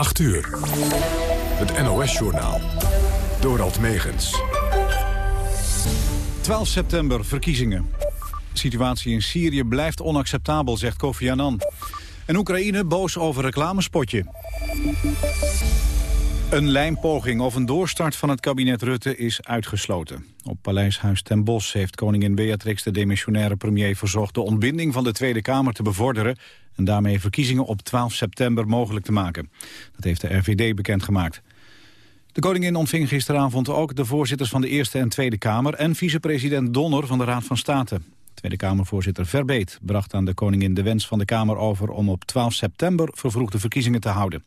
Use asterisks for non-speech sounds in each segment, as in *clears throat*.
8 uur. Het NOS-journaal. Dorald Megens. 12 september, verkiezingen. De situatie in Syrië blijft onacceptabel, zegt Kofi Annan. En Oekraïne boos over reclamespotje. Een lijnpoging of een doorstart van het kabinet Rutte is uitgesloten. Op Paleishuis ten Bosch heeft koningin Beatrix de demissionaire premier verzocht... de ontbinding van de Tweede Kamer te bevorderen... en daarmee verkiezingen op 12 september mogelijk te maken. Dat heeft de RVD bekendgemaakt. De koningin ontving gisteravond ook de voorzitters van de Eerste en Tweede Kamer... en vicepresident Donner van de Raad van State. Tweede Kamervoorzitter Verbeet bracht aan de koningin de wens van de Kamer over... om op 12 september vervroegde verkiezingen te houden.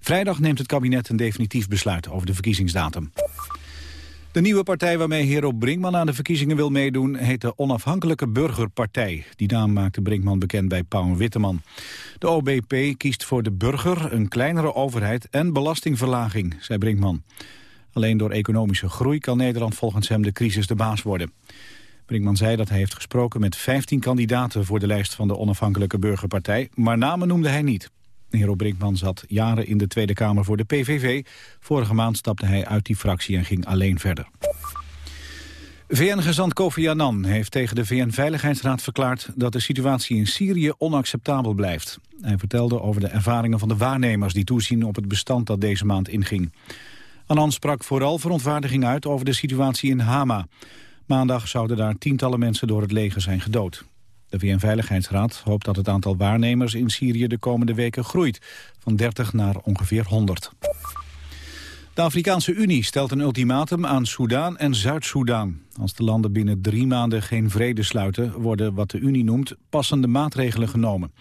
Vrijdag neemt het kabinet een definitief besluit over de verkiezingsdatum. De nieuwe partij waarmee Hero Brinkman aan de verkiezingen wil meedoen... heet de Onafhankelijke Burgerpartij. Die naam maakte Brinkman bekend bij Pauw Witteman. De OBP kiest voor de burger, een kleinere overheid en belastingverlaging, zei Brinkman. Alleen door economische groei kan Nederland volgens hem de crisis de baas worden. Brinkman zei dat hij heeft gesproken met 15 kandidaten voor de lijst van de Onafhankelijke Burgerpartij, maar namen noemde hij niet. Hero Brinkman zat jaren in de Tweede Kamer voor de PVV. Vorige maand stapte hij uit die fractie en ging alleen verder. VN-gezant Kofi Annan heeft tegen de VN-veiligheidsraad verklaard dat de situatie in Syrië onacceptabel blijft. Hij vertelde over de ervaringen van de waarnemers die toezien op het bestand dat deze maand inging. Annan sprak vooral verontwaardiging uit over de situatie in Hama. Maandag zouden daar tientallen mensen door het leger zijn gedood. De VN-veiligheidsraad hoopt dat het aantal waarnemers in Syrië de komende weken groeit, van 30 naar ongeveer 100. De Afrikaanse Unie stelt een ultimatum aan Soedan en Zuid-Soedan. Als de landen binnen drie maanden geen vrede sluiten... worden wat de Unie noemt passende maatregelen genomen.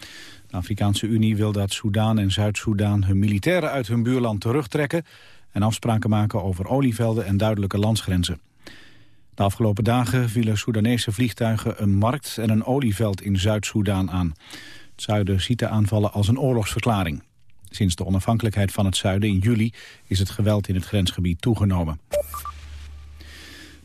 De Afrikaanse Unie wil dat Soedan en Zuid-Soedan hun militairen uit hun buurland terugtrekken... en afspraken maken over olievelden en duidelijke landsgrenzen. De afgelopen dagen vielen Soedanese vliegtuigen een markt en een olieveld in Zuid-Soedan aan. Het zuiden ziet de aanvallen als een oorlogsverklaring. Sinds de onafhankelijkheid van het zuiden in juli is het geweld in het grensgebied toegenomen.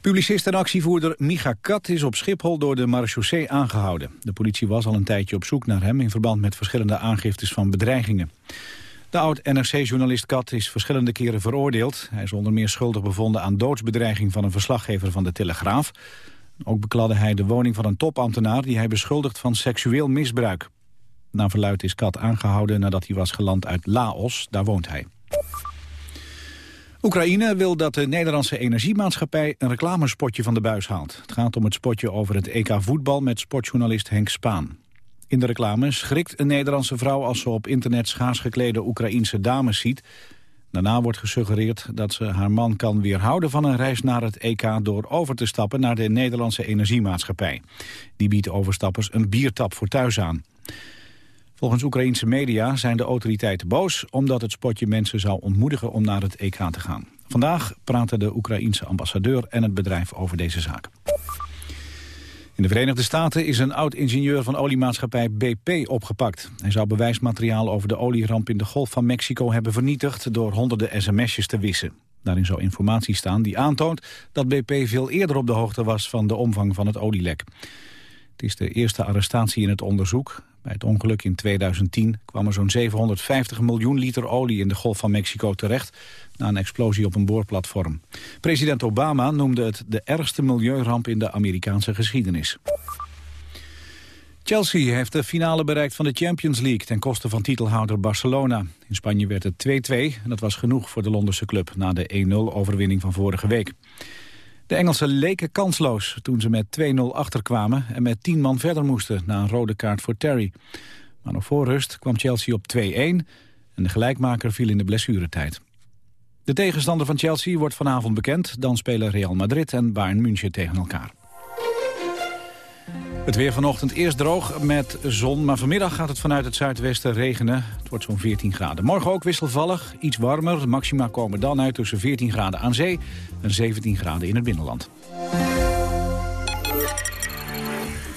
Publicist en actievoerder Micha Kat is op Schiphol door de marechaussee aangehouden. De politie was al een tijdje op zoek naar hem in verband met verschillende aangiftes van bedreigingen. De oud-NRC-journalist Kat is verschillende keren veroordeeld. Hij is onder meer schuldig bevonden aan doodsbedreiging van een verslaggever van de Telegraaf. Ook bekladde hij de woning van een topambtenaar die hij beschuldigt van seksueel misbruik. Na verluid is Kat aangehouden nadat hij was geland uit Laos, daar woont hij. Oekraïne wil dat de Nederlandse energiemaatschappij een reclamespotje van de buis haalt. Het gaat om het spotje over het EK voetbal met sportjournalist Henk Spaan. In de reclame schrikt een Nederlandse vrouw als ze op internet schaars geklede Oekraïense dames ziet. Daarna wordt gesuggereerd dat ze haar man kan weerhouden van een reis naar het EK door over te stappen naar de Nederlandse Energiemaatschappij. Die biedt overstappers een biertap voor thuis aan. Volgens Oekraïense media zijn de autoriteiten boos omdat het spotje mensen zou ontmoedigen om naar het EK te gaan. Vandaag praten de Oekraïense ambassadeur en het bedrijf over deze zaak. In de Verenigde Staten is een oud-ingenieur van oliemaatschappij BP opgepakt. Hij zou bewijsmateriaal over de olieramp in de Golf van Mexico hebben vernietigd door honderden sms'jes te wissen. Daarin zou informatie staan die aantoont dat BP veel eerder op de hoogte was van de omvang van het olielek. Het is de eerste arrestatie in het onderzoek. Bij het ongeluk in 2010 kwam er zo'n 750 miljoen liter olie in de Golf van Mexico terecht na een explosie op een boorplatform. President Obama noemde het de ergste milieuramp in de Amerikaanse geschiedenis. Chelsea heeft de finale bereikt van de Champions League ten koste van titelhouder Barcelona. In Spanje werd het 2-2 en dat was genoeg voor de Londense club na de 1-0 overwinning van vorige week. De Engelsen leken kansloos toen ze met 2-0 achterkwamen en met 10 man verder moesten na een rode kaart voor Terry. Maar nog voor rust kwam Chelsea op 2-1 en de gelijkmaker viel in de blessuretijd. De tegenstander van Chelsea wordt vanavond bekend. Dan spelen Real Madrid en Bayern München tegen elkaar. Het weer vanochtend eerst droog met zon, maar vanmiddag gaat het vanuit het zuidwesten regenen. Het wordt zo'n 14 graden. Morgen ook wisselvallig, iets warmer. Maxima komen dan uit tussen 14 graden aan zee en 17 graden in het binnenland.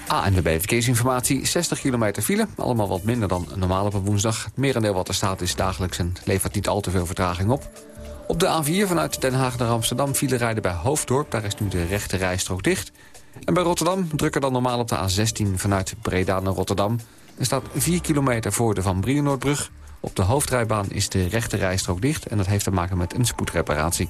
ANWB Verkeersinformatie, 60 kilometer file. Allemaal wat minder dan normaal op een woensdag. Het merendeel wat er staat is dagelijks en levert niet al te veel vertraging op. Op de A4 vanuit Den Haag naar Amsterdam file rijden bij Hoofddorp. Daar is nu de rechte rijstrook dicht. En bij Rotterdam drukker dan normaal op de A16 vanuit Breda naar Rotterdam. Er staat 4 kilometer voor de Van Brienoordbrug. Op de hoofdrijbaan is de rechte rijstrook dicht... en dat heeft te maken met een spoedreparatie.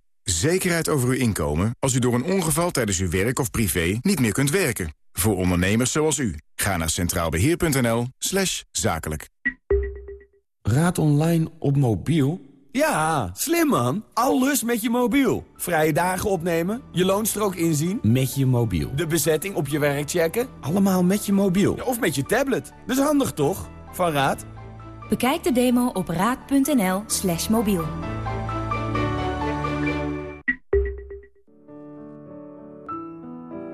Zekerheid over uw inkomen als u door een ongeval tijdens uw werk of privé niet meer kunt werken. Voor ondernemers zoals u. Ga naar centraalbeheer.nl slash zakelijk. Raad online op mobiel? Ja, slim man. Alles met je mobiel. Vrije dagen opnemen, je loonstrook inzien. Met je mobiel. De bezetting op je werk checken. Allemaal met je mobiel. Of met je tablet. Dat is handig toch? Van Raad. Bekijk de demo op raad.nl slash mobiel.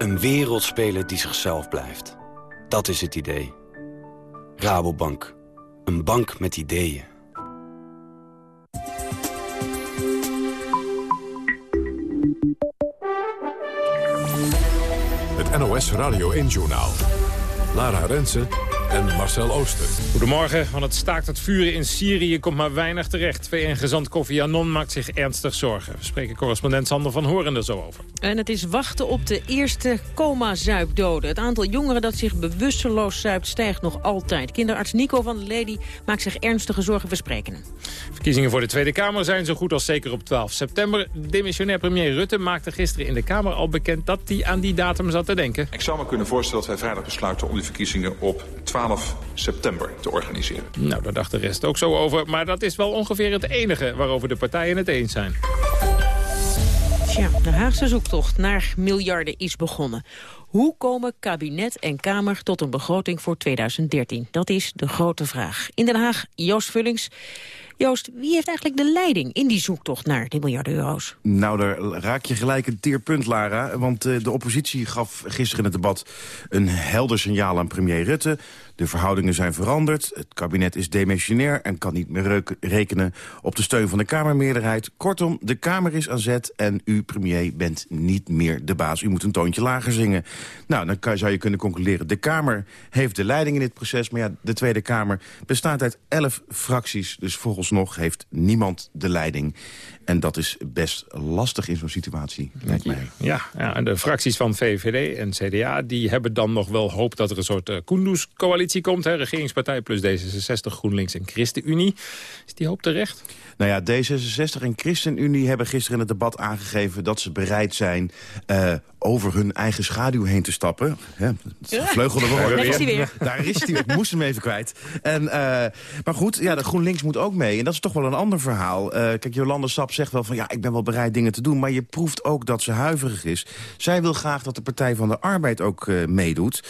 Een wereldspeler die zichzelf blijft. Dat is het idee. Rabobank. Een bank met ideeën. Het NOS Radio 1-journaal. Lara Rensen en Marcel Ooster. Goedemorgen. Van het staakt het vuren in Syrië komt maar weinig terecht. VN-gezant Kofi Annan maakt zich ernstig zorgen. We spreken correspondent Sander van Horen er zo over. En het is wachten op de eerste coma-zuipdoden. Het aantal jongeren dat zich bewusteloos zuipt stijgt nog altijd. Kinderarts Nico van der Lady maakt zich ernstige zorgen. We spreken hem. Verkiezingen voor de Tweede Kamer zijn zo goed als zeker op 12 september. Demissionair premier Rutte maakte gisteren in de Kamer al bekend... dat hij aan die datum zat te denken. Ik zou me kunnen voorstellen dat wij vrijdag besluiten om die verkiezingen op 12 september te organiseren. Nou, daar dacht de rest ook zo over. Maar dat is wel ongeveer het enige waarover de partijen het eens zijn. Tja, de Haagse zoektocht naar miljarden is begonnen. Hoe komen kabinet en Kamer tot een begroting voor 2013? Dat is de grote vraag. In Den Haag, Joost Vullings. Joost, wie heeft eigenlijk de leiding in die zoektocht naar die miljarden euro's? Nou, daar raak je gelijk een teerpunt, Lara. Want uh, de oppositie gaf gisteren in het debat een helder signaal aan premier Rutte. De verhoudingen zijn veranderd, het kabinet is demissionair... en kan niet meer rekenen op de steun van de Kamermeerderheid. Kortom, de Kamer is aan zet en u, premier, bent niet meer de baas. U moet een toontje lager zingen. Nou, dan zou je kunnen concluderen... de Kamer heeft de leiding in dit proces... maar ja, de Tweede Kamer bestaat uit elf fracties. Dus vooralsnog heeft niemand de leiding. En dat is best lastig in zo'n situatie, lijkt mij. Ja, ja, en de fracties van VVD en CDA... die hebben dan nog wel hoop dat er een soort uh, Kunduz-coalitie komt. Hè? Regeringspartij plus D66, GroenLinks en ChristenUnie. Is die hoop terecht? Nou ja, D66 en ChristenUnie hebben gisteren in het debat aangegeven... dat ze bereid zijn uh, over hun eigen schaduw heen te stappen. Ja, vleugelde we Daar is hij weer. Daar is hij weer. Ik *laughs* moest hem even kwijt. En, uh, maar goed, ja, de GroenLinks moet ook mee. En dat is toch wel een ander verhaal. Uh, kijk, Jolande Sap zegt wel van... ja, ik ben wel bereid dingen te doen. Maar je proeft ook dat ze huiverig is. Zij wil graag dat de Partij van de Arbeid ook meedoet.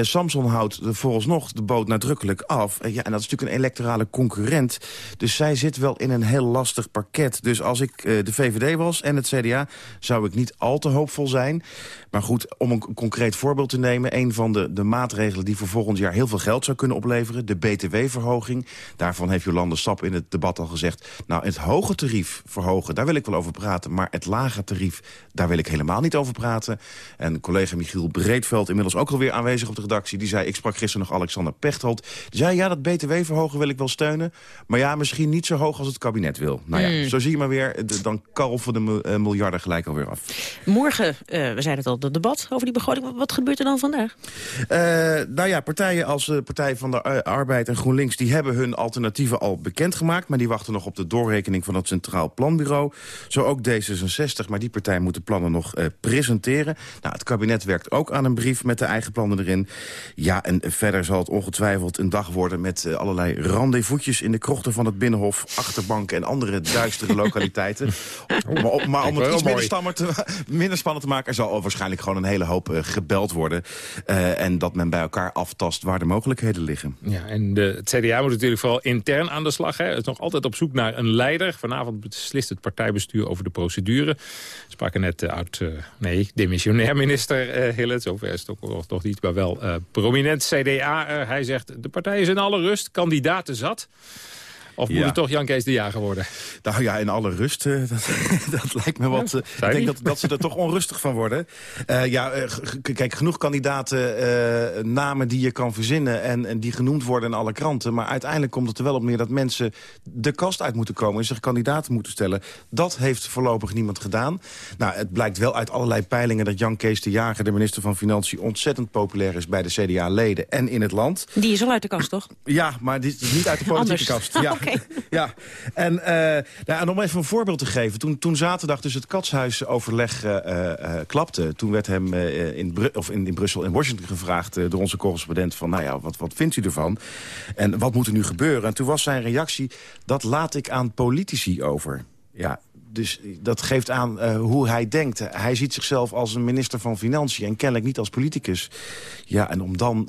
Samson houdt vooralsnog de boot nadrukkelijk af. ja, en dat is natuurlijk een electorale concurrent. Dus zij zit wel in een heel lastig parket. Dus als ik uh, de VVD was en het CDA, zou ik niet al te hoopvol zijn. Maar goed, om een concreet voorbeeld te nemen... een van de, de maatregelen die voor volgend jaar heel veel geld zou kunnen opleveren... de BTW-verhoging. Daarvan heeft Jolande Sap in het debat al gezegd... nou, het hoge tarief verhogen, daar wil ik wel over praten... maar het lage tarief, daar wil ik helemaal niet over praten. En collega Michiel Breedveld, inmiddels ook alweer aanwezig op de redactie... die zei, ik sprak gisteren nog Alexander Pechtold... die zei, ja, dat BTW-verhogen wil ik wel steunen... maar ja, misschien niet zo hoog als het kabinet wil. Nou ja, Hmm. zo zie je maar weer, dan kalven de miljarden gelijk alweer af. Morgen, uh, we zeiden het al, het debat over die begroting. Wat gebeurt er dan vandaag? Uh, nou ja, partijen als de Partij van de Arbeid en GroenLinks... die hebben hun alternatieven al bekendgemaakt... maar die wachten nog op de doorrekening van het Centraal Planbureau. Zo ook D66, maar die partij moet de plannen nog uh, presenteren. Nou, het kabinet werkt ook aan een brief met de eigen plannen erin. Ja, en verder zal het ongetwijfeld een dag worden... met uh, allerlei rendezvousjes in de krochten van het Binnenhof... achterbanken en andere duistere *laughs* lokaliteiten. maar, maar om het iets minder, te, *laughs* minder, spannend te maken... er zal waarschijnlijk gewoon een hele hoop uh, gebeld worden. Uh, en dat men bij elkaar aftast waar de mogelijkheden liggen. Ja, en de, het CDA moet natuurlijk vooral intern aan de slag. Hè. Het is nog altijd op zoek naar een leider. Vanavond beslist het partijbestuur over de procedure. Spraken net uh, oud, nee, demissionair minister uh, Hillet. Zover is het ook nog niet, maar wel prominent CDA. hij zegt, de partij is in alle rust, kandidaten zat. Of moet het toch Jan Kees de Jager worden? Nou ja, in alle rust. Uh, *laughs* dat, dat, lijkt me wat... Uh, ik denk dat, dat ze er toch onrustig van worden. Uh, ja, kijk, genoeg kandidaten, namen die je kan verzinnen... En, en, die genoemd worden in alle kranten. Maar uiteindelijk komt het er wel op neer dat mensen de kast uit moeten komen... en zich kandidaten moeten stellen. Dat heeft voorlopig niemand gedaan. Nou, het blijkt wel uit allerlei peilingen dat Jan Kees de Jager... de minister van Financiën ontzettend populair is bij de CDA-leden en in het land. Die is al uit de kast, toch? Ja, maar die is niet uit de politieke kast. Ja. *laughs* *laughs* ja, en, uh, nou, en om even een voorbeeld te geven. Toen, toen zaterdag dus het katshuisoverleg uh, klapte... toen werd hem in, Bru of in, Brussel en Washington gevraagd... door onze correspondent van, nou ja, wat, wat vindt u ervan? En wat moet er nu gebeuren? En toen was zijn reactie, dat laat ik aan politici over. Ja, dus dat geeft aan hoe hij denkt. Hij ziet zichzelf als een minister van Financiën en kennelijk niet als politicus. Ja, en om dan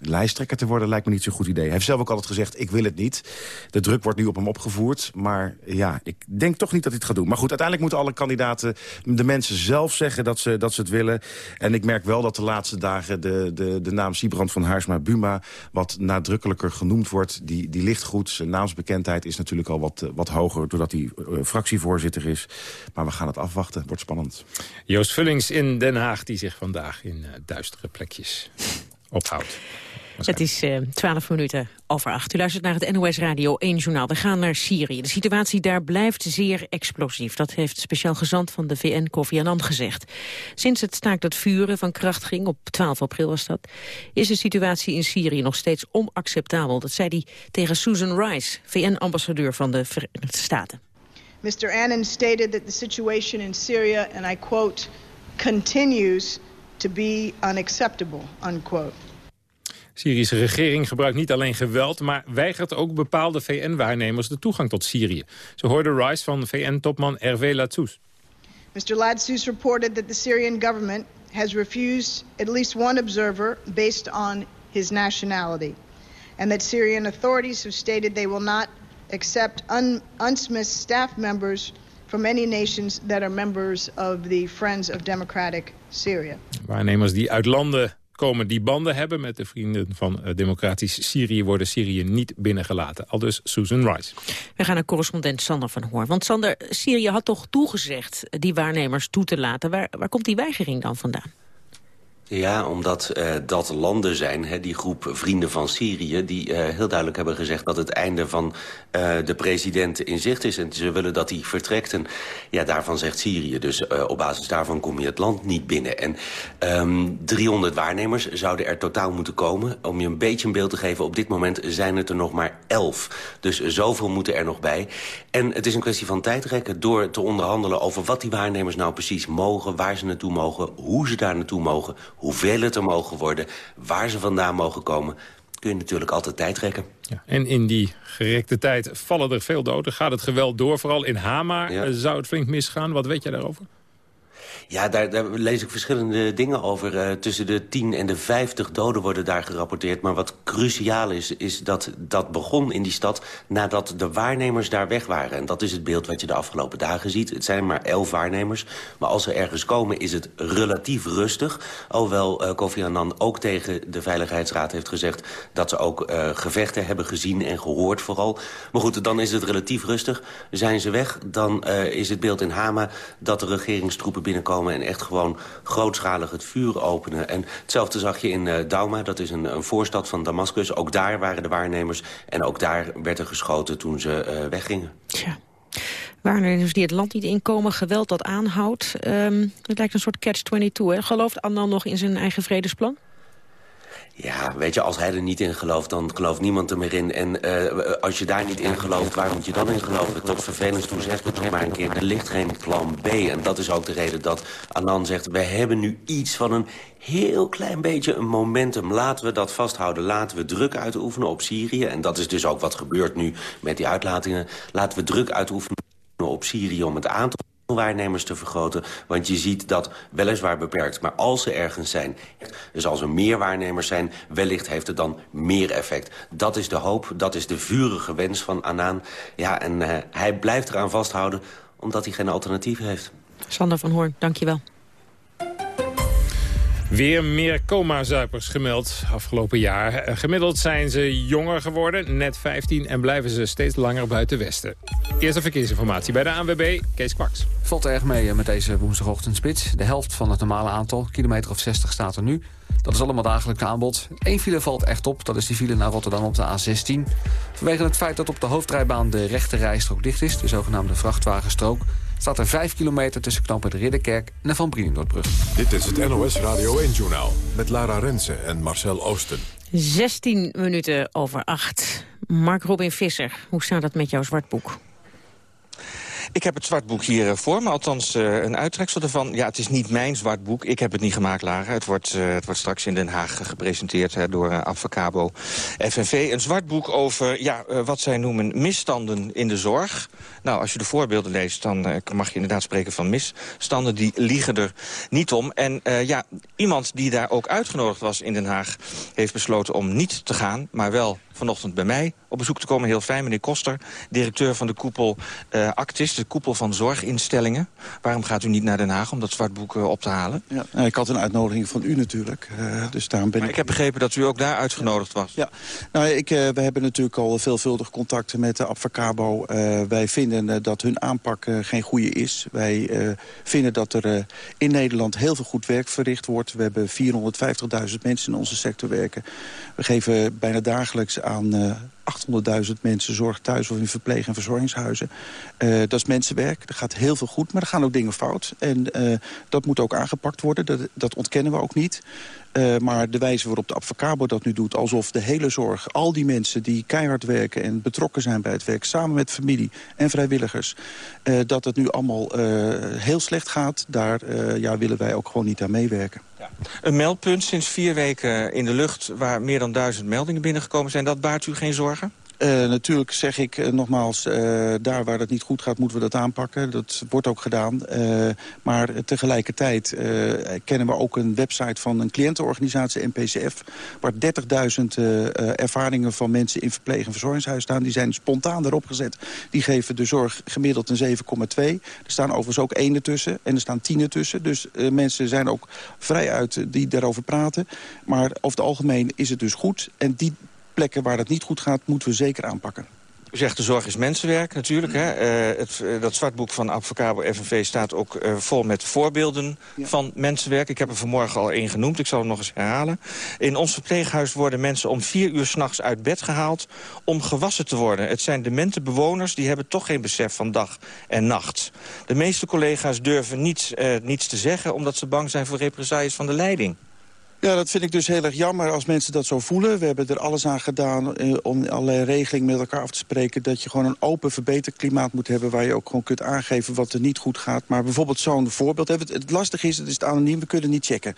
lijsttrekker te worden lijkt me niet zo'n goed idee. Hij heeft zelf ook altijd gezegd, ik wil het niet. De druk wordt nu op hem opgevoerd. Maar ja, ik denk toch niet dat hij het gaat doen. Maar goed, uiteindelijk moeten alle kandidaten de mensen zelf zeggen dat ze, dat ze het willen. En ik merk wel dat de laatste dagen de, de, de naam Siebrand van Haarsma-Buma... wat nadrukkelijker genoemd wordt, die, die ligt goed. Zijn naamsbekendheid is natuurlijk al wat, wat hoger... doordat hij uh, fractievoorzitter is. Maar we gaan het afwachten. Wordt spannend. Joost Vullings in Den Haag, die zich vandaag in uh, duistere plekjes ophoudt. Het is uh, 12 minuten over acht. U luistert naar het NOS Radio 1 Journaal. We gaan naar Syrië. De situatie daar blijft zeer explosief. Dat heeft speciaal gezant van de VN Kofi Annan gezegd. Sinds het staakt het vuren van kracht ging, op 12 april was dat... is de situatie in Syrië nog steeds onacceptabel. Dat zei hij tegen Susan Rice, VN-ambassadeur van de Verenigde Staten. Mr. Annan stated that the situation in Syria, and I quote, continues to be unacceptable, unquote. Syrische regering gebruikt niet alleen geweld... maar weigert ook bepaalde VN-waarnemers de toegang tot Syrië. Zo hoorde Rice van VN-topman Hervé Latsous. Mr. Latsous reported that the Syrian government has refused at least one observer based on his nationality. And that Syrian authorities have stated they will not accept un UNSMIS staff members from any nations that are members of the Friends of Democratic Syria. Waarnemers die uit landen komen die banden hebben met de vrienden van uh, Democratisch Syrië... worden Syrië niet binnengelaten. Al dus Susan Rice. We gaan naar correspondent Sander van Hoor. Want Sander, Syrië had toch toegezegd die waarnemers toe te laten. Waar, waar komt die weigering dan vandaan? Ja, omdat uh, dat landen zijn, hè, die groep vrienden van Syrië... die uh, heel duidelijk hebben gezegd dat het einde van uh, de president in zicht is. En ze willen dat hij vertrekt. En ja, daarvan zegt Syrië. Dus op basis daarvan kom je het land niet binnen. En um, ehm, 300 waarnemers zouden er totaal moeten komen. Om je een beetje een beeld te geven, op dit moment zijn het er nog maar 11. Dus zoveel moeten er nog bij. En het is een kwestie van tijdrekken door te onderhandelen... over wat die waarnemers nou precies mogen, waar ze naartoe mogen... hoe ze daar naartoe mogen hoeveel het er mogen worden, waar ze vandaan mogen komen kun je natuurlijk altijd tijd trekken. Ja, en in die gerekte tijd vallen er veel doden. Gaat het geweld door, vooral in Hama ja. zou het flink misgaan. Wat weet jij daarover? Ja, daar, daar, lees ik verschillende dingen over. Uh, tussen de 10 en de 50 doden worden daar gerapporteerd. Maar wat cruciaal is, is dat dat begon in die stad... nadat de waarnemers daar weg waren. En dat is het beeld wat je de afgelopen dagen ziet. Het zijn maar 11 waarnemers. Maar als ze ergens komen, is het relatief rustig. Alhoewel uh, Kofi Annan ook tegen de Veiligheidsraad heeft gezegd... dat ze ook uh, gevechten hebben gezien en gehoord vooral. Maar goed, dan is het relatief rustig. Zijn ze weg, dan is het beeld in Hama... dat de regeringstroepen binnenkomen en echt gewoon grootschalig het vuur openen. En hetzelfde zag je in uh, Dauma, dat is een, een voorstad van Damascus. Ook daar waren de waarnemers en ook daar werd er geschoten toen ze uh, weggingen. Tja. Waarnemers die het land niet inkomen, geweld dat aanhoudt. Ehm, het lijkt een soort catch-22. Gelooft Annan nog in zijn eigen vredesplan? Ja, weet je, als hij er niet in gelooft, dan gelooft niemand er meer in. En uh, als je daar niet in gelooft, waar moet je dan in geloven? Tot vervelend toe zegt het maar een keer, er ligt geen plan B. En dat is ook de reden dat Anand zegt... we hebben nu iets van een heel klein beetje een momentum. Laten we dat vasthouden. Laten we druk uitoefenen op Syrië. En dat is dus ook wat gebeurt nu met die uitlatingen. Laten we druk uitoefenen op Syrië om het aantal waarnemers te vergroten. Want je ziet dat weliswaar beperkt, maar als ze ergens zijn... dus als er meer waarnemers zijn, wellicht heeft het dan meer effect. Dat is de hoop, dat is de vurige wens van Anaan. Ja, en uh, hij blijft eraan vasthouden omdat hij geen alternatief heeft. Sander van Hoorn, dank je wel. Weer meer coma-zuipers gemeld afgelopen jaar. Eh, gemiddeld zijn ze jonger geworden, net 15... en blijven ze steeds langer buiten Westen. Eerste verkeersinformatie bij de ANWB, Kees Kwaks. Valt erg mee eh, met deze woensdagochtendspits. De helft van het normale aantal, kilometer of 60 staat er nu. Dat is allemaal dagelijks aanbod. Eén file valt echt op, dat is die file naar Rotterdam op de A16. Vanwege het feit dat op de hoofdrijbaan de rechte rijstrook dicht is... de zogenaamde vrachtwagenstrook staat er 5 kilometer tussen de Ridderkerk en de Van Brienenoordbrug. Dit is het NOS Radio 1-journaal met Lara Rensen en Marcel Oosten. 16 minuten over 8. Mark Robin Visser, hoe staat het met jouw zwartboek? Ik heb het zwartboek hier eh, voor me, althans uh, een uittreksel ervan. Ja, het is niet mijn zwartboek. Ik heb het niet gemaakt, Lara. Het wordt, uh, het wordt straks in Den Haag gepresenteerd hè, door Advocabo FNV. Een zwartboek over ja, wat zij noemen misstanden in de zorg. Nou, als je de voorbeelden leest, dan mag je inderdaad spreken van misstanden. Die liegen er niet om. En ja, iemand die daar ook uitgenodigd was in Den Haag... heeft besloten om niet te gaan, maar wel vanochtend bij mij op bezoek te komen. Heel fijn, meneer Koster, directeur van de koepel uh, Actis, de koepel van zorginstellingen. Waarom gaat u niet naar Den Haag om dat zwartboek uh, op te halen? Ja, nou, ik had een uitnodiging van u natuurlijk. Uh, dus daarom ben maar ik... ik heb begrepen dat u ook daar uitgenodigd was. Ja, nou, ik, we hebben natuurlijk al veelvuldig contacten met de Abfacabo. wij vinden dat hun aanpak geen goede is. Wij vinden dat er in Nederland heel veel goed werk verricht wordt. We hebben 450.000 mensen in onze sector werken. We geven bijna dagelijks aan uh, eh, 800.000 mensen zorg thuis of in verpleeg- en verzorgingshuizen. Uh, dat is mensenwerk. Er gaat heel veel goed, maar er gaan ook dingen fout. En uh, dat moet ook aangepakt worden. Dat, dat ontkennen we ook niet. Uh, maar de wijze waarop de Advocabo dat nu doet... alsof de hele zorg, al die mensen die keihard werken... en betrokken zijn bij het werk, samen met familie en vrijwilligers... Uh, dat het nu allemaal uh, heel slecht gaat... daar ja, willen wij ook gewoon niet aan meewerken. Ja. Een meldpunt sinds vier weken in de lucht... waar meer dan duizend meldingen binnengekomen zijn. Dat baart u geen zorgen? Uh, natuurlijk zeg ik uh, nogmaals, uh, daar waar het niet goed gaat moeten we dat aanpakken. Dat wordt ook gedaan. maar tegelijkertijd kennen we ook een website van een cliëntenorganisatie, NPCF... waar 30.000 ervaringen van mensen in verpleeg- en verzorgingshuis staan. Die zijn spontaan erop gezet. Die geven de zorg gemiddeld een 7,2. Er staan overigens ook 1 tussen en er staan 10 tussen. Dus mensen zijn ook vrij uit die daarover praten. Maar over het algemeen is het dus goed. En die plekken waar het niet goed gaat, moeten we zeker aanpakken. U zegt de zorg is mensenwerk natuurlijk. Hè? Uh, het, uh, dat zwartboek van Advocabo FNV staat ook uh, vol met voorbeelden ja. van mensenwerk. Ik heb er vanmorgen al één genoemd, ik zal het nog eens herhalen. In ons verpleeghuis worden mensen om vier uur s'nachts uit bed gehaald... om gewassen te worden. Het zijn demente bewoners, die hebben toch geen besef van dag en nacht. De meeste collega's durven niets, niets te zeggen... omdat ze bang zijn voor represailles van de leiding. Ja, dat vind ik dus heel erg jammer als mensen dat zo voelen. We hebben er alles aan gedaan eh, om allerlei regelingen met elkaar af te spreken... dat je gewoon een open verbeterklimaat moet hebben... waar je ook gewoon kunt aangeven wat er niet goed gaat. Maar bijvoorbeeld zo'n voorbeeld. Het, het lastige is, het is het anoniem, we kunnen niet checken.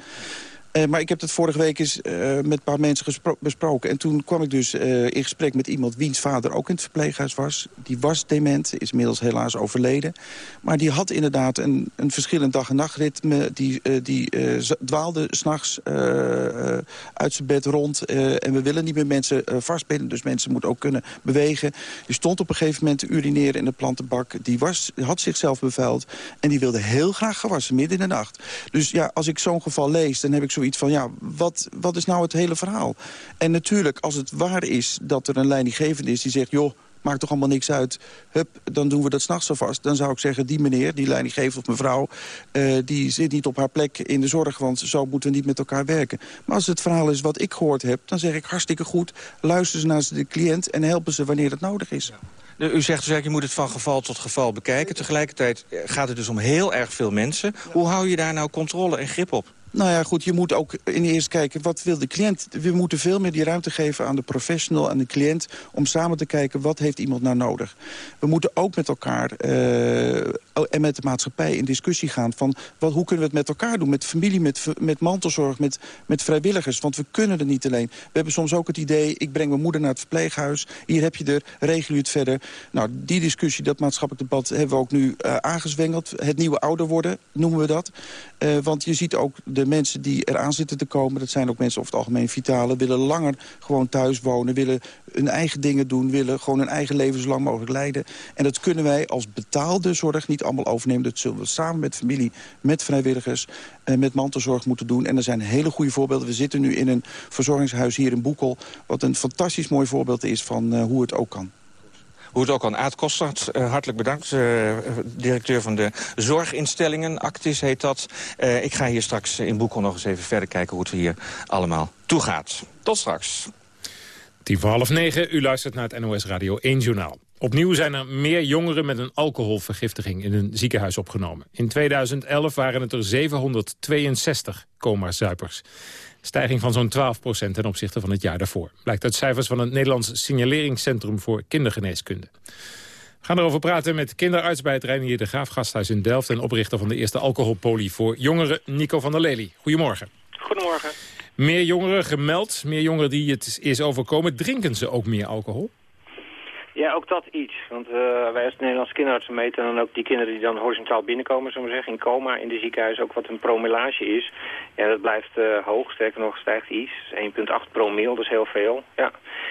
Uh, maar ik heb het vorige week eens uh, met een paar mensen besproken. En toen kwam ik dus uh, in gesprek met iemand wiens vader ook in het verpleeghuis was. Die was dement, is inmiddels helaas overleden. Maar die had inderdaad een, een verschillend dag- en nachtritme. Die, die dwaalde s'nachts uit zijn bed rond. en we willen niet meer mensen vastbinden. Dus mensen moeten ook kunnen bewegen. Die stond op een gegeven moment te urineren in de plantenbak. Die was, had zichzelf bevuild. En die wilde heel graag gewassen, midden in de nacht. Dus ja, als ik zo'n geval lees, dan heb ik zo zoiets van, ja, wat, wat is nou het hele verhaal? En natuurlijk, als het waar is dat er een leidinggevende is die zegt... joh, maakt toch allemaal niks uit. Hup, dan doen we dat s'nachts zo vast. Dan zou ik zeggen, die meneer, die leidinggevende of mevrouw... Uh, die zit niet op haar plek in de zorg, want zo moeten we niet met elkaar werken. Maar als het verhaal is wat ik gehoord heb, dan zeg ik hartstikke goed... luisteren ze naar de cliënt en helpen ze wanneer het nodig is. Ja. U zegt dus eigenlijk, je moet het van geval tot geval bekijken. Tegelijkertijd gaat het dus om heel erg veel mensen. Hoe hou je daar nou controle en grip op? Nou ja, goed, je moet ook in eerst kijken, wat wil de cliënt? We moeten veel meer die ruimte geven aan de professional, aan de cliënt... om samen te kijken, wat heeft iemand nou nodig? We moeten ook met elkaar uh, en met de maatschappij in discussie gaan... van wat, hoe kunnen we het met elkaar doen? Met familie, met, met mantelzorg, met, met vrijwilligers. Want we kunnen er niet alleen. We hebben soms ook het idee, ik breng mijn moeder naar het verpleeghuis... hier heb je er, regel je het verder. Nou, die discussie, dat maatschappelijk debat... hebben we ook nu uh, aangezwengeld. Het nieuwe ouder worden, noemen we dat. Uh, want je ziet ook... De mensen die eraan zitten te komen... dat zijn ook mensen over het algemeen vitale... willen langer gewoon thuis wonen, willen hun eigen dingen doen... willen gewoon hun eigen leven zo lang mogelijk leiden. En dat kunnen wij als betaalde zorg niet allemaal overnemen. Dat zullen we samen met familie, met vrijwilligers... en met mantelzorg moeten doen. En er zijn hele goede voorbeelden. We zitten nu in een verzorgingshuis hier in Boekel... wat een fantastisch mooi voorbeeld is van uh, hoe het ook kan. Hoe het ook kan. Aad Kostert, uh, hartelijk bedankt. Uh, directeur van de zorginstellingen. Actis heet dat. Uh, ik ga hier straks in Boekel nog eens even verder kijken... hoe het hier allemaal toe gaat. Tot straks. Tien voor half negen, u luistert naar het NOS Radio 1 Journaal. Opnieuw zijn er meer jongeren met een alcoholvergiftiging in een ziekenhuis opgenomen. In 2011 waren het er 762 coma-zuipers. Stijging van zo'n 12% ten opzichte van het jaar daarvoor. Blijkt uit cijfers van het Nederlands Signaleringscentrum voor Kindergeneeskunde. We gaan erover praten met kinderarts bij het Reinier de Graaf Gasthuis in Delft... en oprichter van de eerste alcoholpolie voor jongeren, Nico van der Lely. Goedemorgen. Goedemorgen. Meer jongeren gemeld, meer jongeren die het is overkomen. Drinken ze ook meer alcohol? Ja, ook dat iets. Want uh, wij als Nederlandse kinderartsen meten dan ook die kinderen die dan horizontaal binnenkomen, zullen we zeggen, in coma in de ziekenhuis, ook wat een promillage is. Ja, dat blijft uh, hoog, sterker nog stijgt iets. 1,8 promil, dat is heel veel. Ja.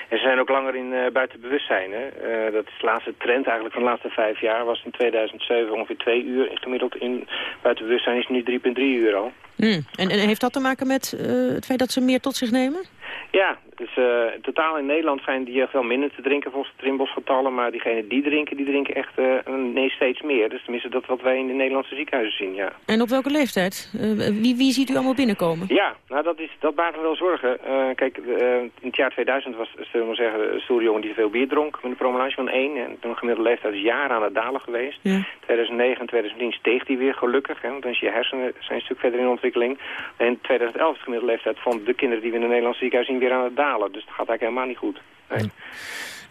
En ze zijn ook langer in uh, buiten bewustzijn. Hè. dat is de laatste trend eigenlijk van de laatste vijf jaar. Was in 2007 ongeveer twee uur gemiddeld in buiten bewustzijn is nu 3,3 uur al. Mm. En, en, heeft dat te maken met het feit dat ze meer tot zich nemen? Ja, dus uh, totaal in Nederland zijn die veel minder te drinken volgens de Trimbos-getallen. Maar diegenen die drinken, die drinken echt uh, nee, steeds meer. Dus tenminste dat wat wij in de Nederlandse ziekenhuizen zien, ja. En op welke leeftijd? Uh, wie, wie ziet u allemaal binnenkomen? Ja, nou dat, is, dat baart me wel zorgen. kijk, in het jaar 2000 was, zullen we zeggen, een stoere jongen die veel bier dronk. Met een promillage van 1. En toen gemiddelde leeftijd is jaren aan het dalen geweest. Ja. 2009 en 2010 steeg die weer gelukkig. Hè, want dan is je hersenen zijn een stuk verder in ontwikkeling. En in 2011 is de gemiddelde leeftijd van de kinderen die we in de Nederlandse ziekenhuizen zien weer aan het dalen. Dus dat gaat eigenlijk helemaal niet goed. Nee.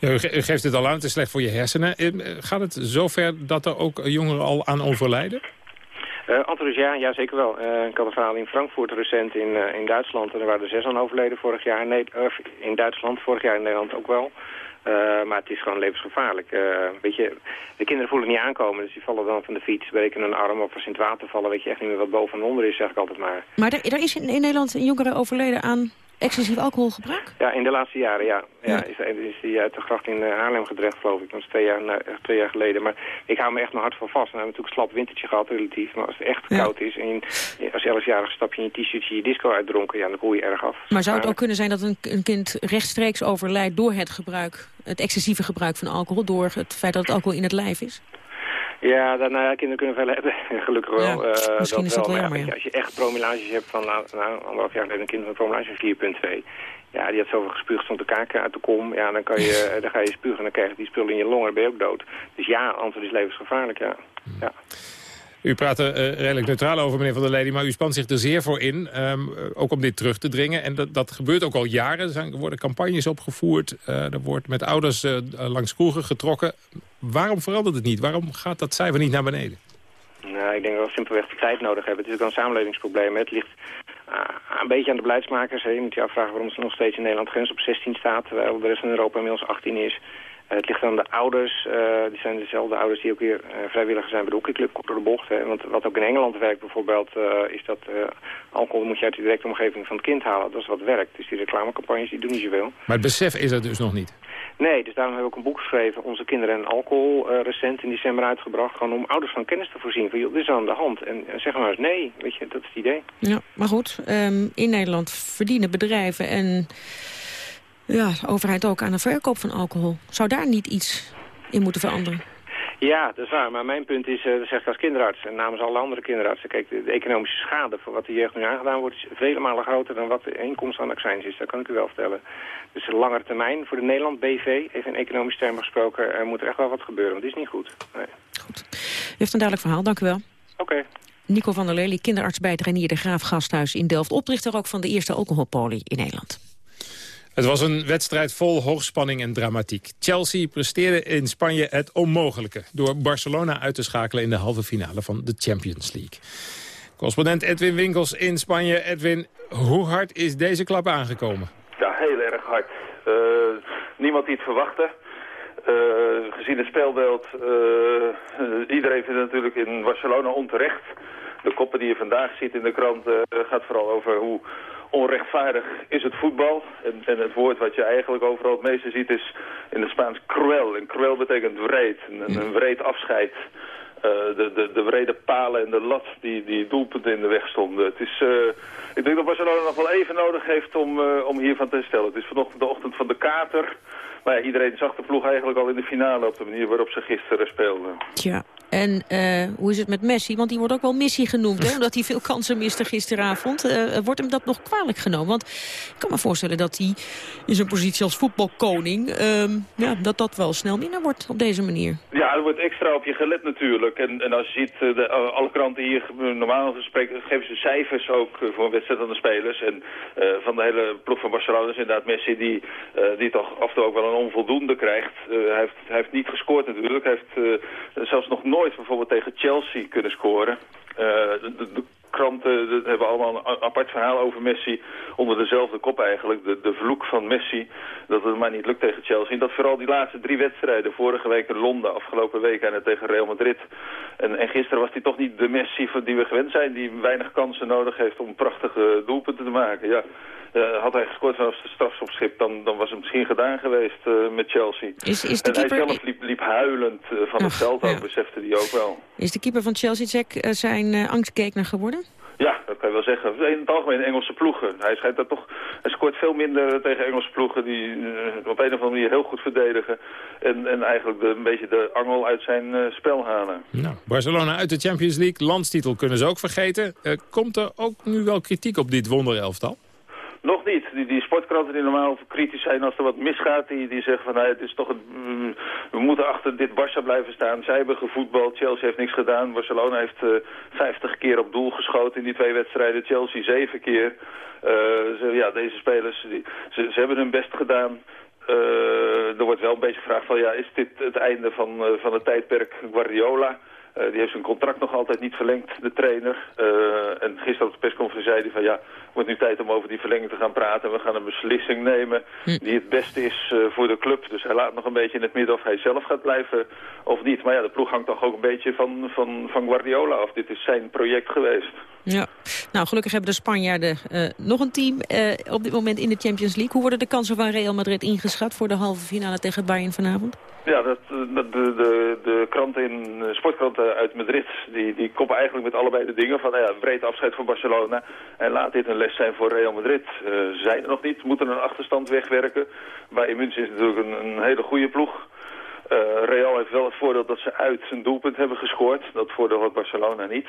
Ja, u geeft het al aan, het is slecht voor je hersenen. Eh, gaat het zover dat er ook jongeren al aan overlijden? Uh, antwoord ja, ja, zeker wel. Uh, ik had een verhaal in Frankfurt recent in, uh, in Duitsland. En er waren er zes aan overleden vorig jaar. Nee, in Duitsland, vorig jaar in Nederland ook wel. maar het is gewoon levensgevaarlijk. weet je, de kinderen voelen het niet aankomen, dus die vallen dan van de fiets, breken een arm of als in het water vallen, weet je echt niet meer wat boven en onder is, zeg ik altijd maar. Maar er, er is in, in Nederland een jongere overleden aan excessief alcoholgebruik? Ja, in de laatste jaren, ja. ja, Is, is die uit de gracht in uh, Haarlem gedrecht, geloof ik. Dat is twee jaar, uh, twee jaar geleden. Maar ik hou me echt mijn hart van vast. We hebben natuurlijk een slap wintertje gehad, relatief. Maar als het echt koud is en je, als 11-jarige stap je in je t-shirtje je disco uitdronken... ja, dan voel je erg af. Maar zou het ook kunnen zijn dat een, een kind rechtstreeks overlijdt... door het gebruik, het excessieve gebruik van alcohol... door het feit dat het alcohol in het lijf is? Ja, dat, nou ja, kinderen kunnen veel hebben, *laughs* gelukkig wel. Ja, uh, misschien dat is dat wel, jammer, ja. Als je echt promillages hebt van, nou, nou anderhalf jaar geleden een kind van promillage van 4,2... Ja, die had zoveel gespuugd, stond de kaak uit de kom. Ja, dan, kan je, *laughs* dan ga je spugen en dan krijg je die spullen in je longen en ben je ook dood. Dus ja, antwoord is levensgevaarlijk, ja. ja. U praat er uh, redelijk neutraal over, meneer Van der Leyden, maar u spant zich er zeer voor in, um, ook om dit terug te dringen. En dat, dat gebeurt ook al jaren. Er, zijn, worden campagnes opgevoerd, uh, er wordt met ouders langs kroegen getrokken. Waarom verandert het niet? Waarom gaat dat cijfer niet naar beneden? Nou, ik denk dat we simpelweg de tijd nodig hebben. Het is ook een samenlevingsprobleem. Het ligt een beetje aan de beleidsmakers. Je moet je afvragen waarom er nog steeds in Nederland grens op 16 staat, terwijl de rest van Europa inmiddels 18 is. Uh, het ligt aan de ouders. Uh, die zijn dezelfde ouders die ook weer uh, vrijwilliger zijn bij de hockeyclub door de bocht. Hè. Want wat ook in Engeland werkt bijvoorbeeld, is dat alcohol moet je uit de directe omgeving van het kind halen. Dat is wat werkt. Dus die reclamecampagnes die doen niet zoveel. Maar het besef is er dus nog niet? Nee, dus daarom hebben we ook een boek geschreven, Onze Kinderen en Alcohol, recent in december uitgebracht. Gewoon om ouders van kennis te voorzien. Van, joh, dit is aan de hand. En, en zeg maar eens nee, weet je, dat is het idee. Ja, maar goed, um, in Nederland verdienen bedrijven en ja, de overheid ook aan de verkoop van alcohol. Zou daar niet iets in moeten veranderen? Ja, dat is waar. Maar mijn punt is, uh, dat zeg ik als kinderarts en namens alle andere kinderartsen... kijk, de, de, economische schade voor wat de jeugd nu aangedaan wordt... is vele malen groter dan wat de inkomst aan accijns is. Dat kan ik u wel vertellen. Dus de langere termijn voor de Nederland BV, even in economisch termen gesproken... er moet er echt wel wat gebeuren, want het is niet goed. Nee. Goed. U heeft een duidelijk verhaal, dank u wel. Oké. Nico van der Lely, kinderarts bij het Renier de Graaf Gasthuis in Delft. Oprichter ook van de eerste alcoholpolie in Nederland. Het was een wedstrijd vol hoogspanning en dramatiek. Chelsea presteerde in Spanje het onmogelijke... door Barcelona uit te schakelen in de halve finale van de Champions League. Correspondent Edwin Winkels in Spanje. Edwin, hoe hard is deze klap aangekomen? Ja, heel erg hard. Uh, niemand die het verwachtte. Uh, gezien het speelbeeld, uh, iedereen vindt het natuurlijk in Barcelona onterecht. De koppen die je vandaag ziet in de krant gaat vooral over hoe onrechtvaardig is het voetbal. En, en, het woord wat je eigenlijk overal het meeste ziet is in het Spaans cruel. En cruel betekent wreed, een, een wreed afscheid. Uh, de, de, de wrede palen en de lat die, die doelpunten in de weg stonden. Het is, uh, ik denk dat Barcelona nog wel even nodig heeft om, uh, om hiervan te herstellen. Het is vanochtend de ochtend van de kater. Maar ja, iedereen zag de ploeg eigenlijk al in de finale op de manier waarop ze gisteren speelden. Tja, en uh, hoe is het met Messi? Want die wordt ook wel Messi genoemd, hè? *laughs* omdat hij veel kansen miste gisteravond. Uh, wordt hem dat nog kwalijk genomen? Want ik kan me voorstellen dat hij in zijn positie als voetbalkoning... Uh, ja, dat dat wel snel minder wordt op deze manier. Ja, er wordt extra op je gelet natuurlijk. En, en als je ziet, de, alle kranten hier normaal gesproken geven ze cijfers ook voor een wedstrijd aan de spelers. En van de hele ploeg van Barcelona is inderdaad Messi die, die toch af en toe ook wel een onvoldoende krijgt. hij, heeft, hij heeft niet gescoord natuurlijk. Hij heeft zelfs nog nooit nooit bijvoorbeeld tegen Chelsea kunnen scoren. Uh, de, de, kranten hebben allemaal een apart verhaal over Messi. Onder dezelfde kop eigenlijk. De, de vloek van Messi. Dat het maar niet lukt tegen Chelsea. En dat vooral die laatste drie wedstrijden. Vorige week in Londen. Afgelopen week en tegen Real Madrid. En, en gisteren was hij toch niet de Messi van die we gewend zijn. Die weinig kansen nodig heeft om prachtige doelpunten te maken. Ja. Uh, had hij gescoord vanaf de strafschopschip, dan, dan was het misschien gedaan geweest uh, met Chelsea. Is, is de en keeper... hij zelf liep, liep huilend uh, van het veld ook, besefte hij ook wel. Is de keeper van Chelsea Jack zijn angstgekner geworden? Ja, dat kan je wel zeggen. In het algemeen Engelse ploegen. Hij schijnt dat toch... Hij scoort veel minder tegen Engelse ploegen die op een of andere manier heel goed verdedigen. En, en eigenlijk de, een beetje de angel uit zijn spel halen. Nou, Barcelona uit de Champions League. Landstitel kunnen ze ook vergeten. komt er ook nu wel kritiek op dit wonderelftal? Nog niet. Die, die sportkranten die normaal kritisch zijn als er wat misgaat, die, die zeggen van nou, het is toch een, mm, we moeten achter dit Barça blijven staan. Zij hebben gevoetbald, Chelsea heeft niks gedaan. Barcelona heeft uh, 50 keer op doel geschoten in die twee wedstrijden, Chelsea zeven keer. Uh, ze, ja, deze spelers, die, ze, ze hebben hun best gedaan. Uh, er wordt wel een beetje gevraagd van ja, is dit het einde van, van het tijdperk Guardiola? Die heeft zijn contract nog altijd niet verlengd, de trainer. En gisteren op de persconferentie zei hij van ja, wordt nu tijd om over die verlenging te gaan praten. We gaan een beslissing nemen die het beste is uh, voor de club. Dus hij laat nog een beetje in het midden of hij zelf gaat blijven of niet. Maar ja, de ploeg hangt toch ook een beetje van, van, van Guardiola af. Dit is zijn project geweest. Ja, nou gelukkig hebben de Spanjaarden nog een team op dit moment in de Champions League. Hoe worden de kansen van Real Madrid ingeschat voor de halve finale tegen Bayern vanavond? Ja, dat, dat de, de, de kranten in sportkranten uit Madrid, die, die koppen eigenlijk met allebei de dingen van nou ja, breed afscheid van Barcelona. En laat dit een les zijn voor Real Madrid. Uh, zijn er nog niet, moeten een achterstand wegwerken. Bij München is natuurlijk een, een hele goede ploeg. Real heeft wel het voordeel dat ze uit zijn doelpunt hebben gescoord. Dat voordeel had Barcelona niet.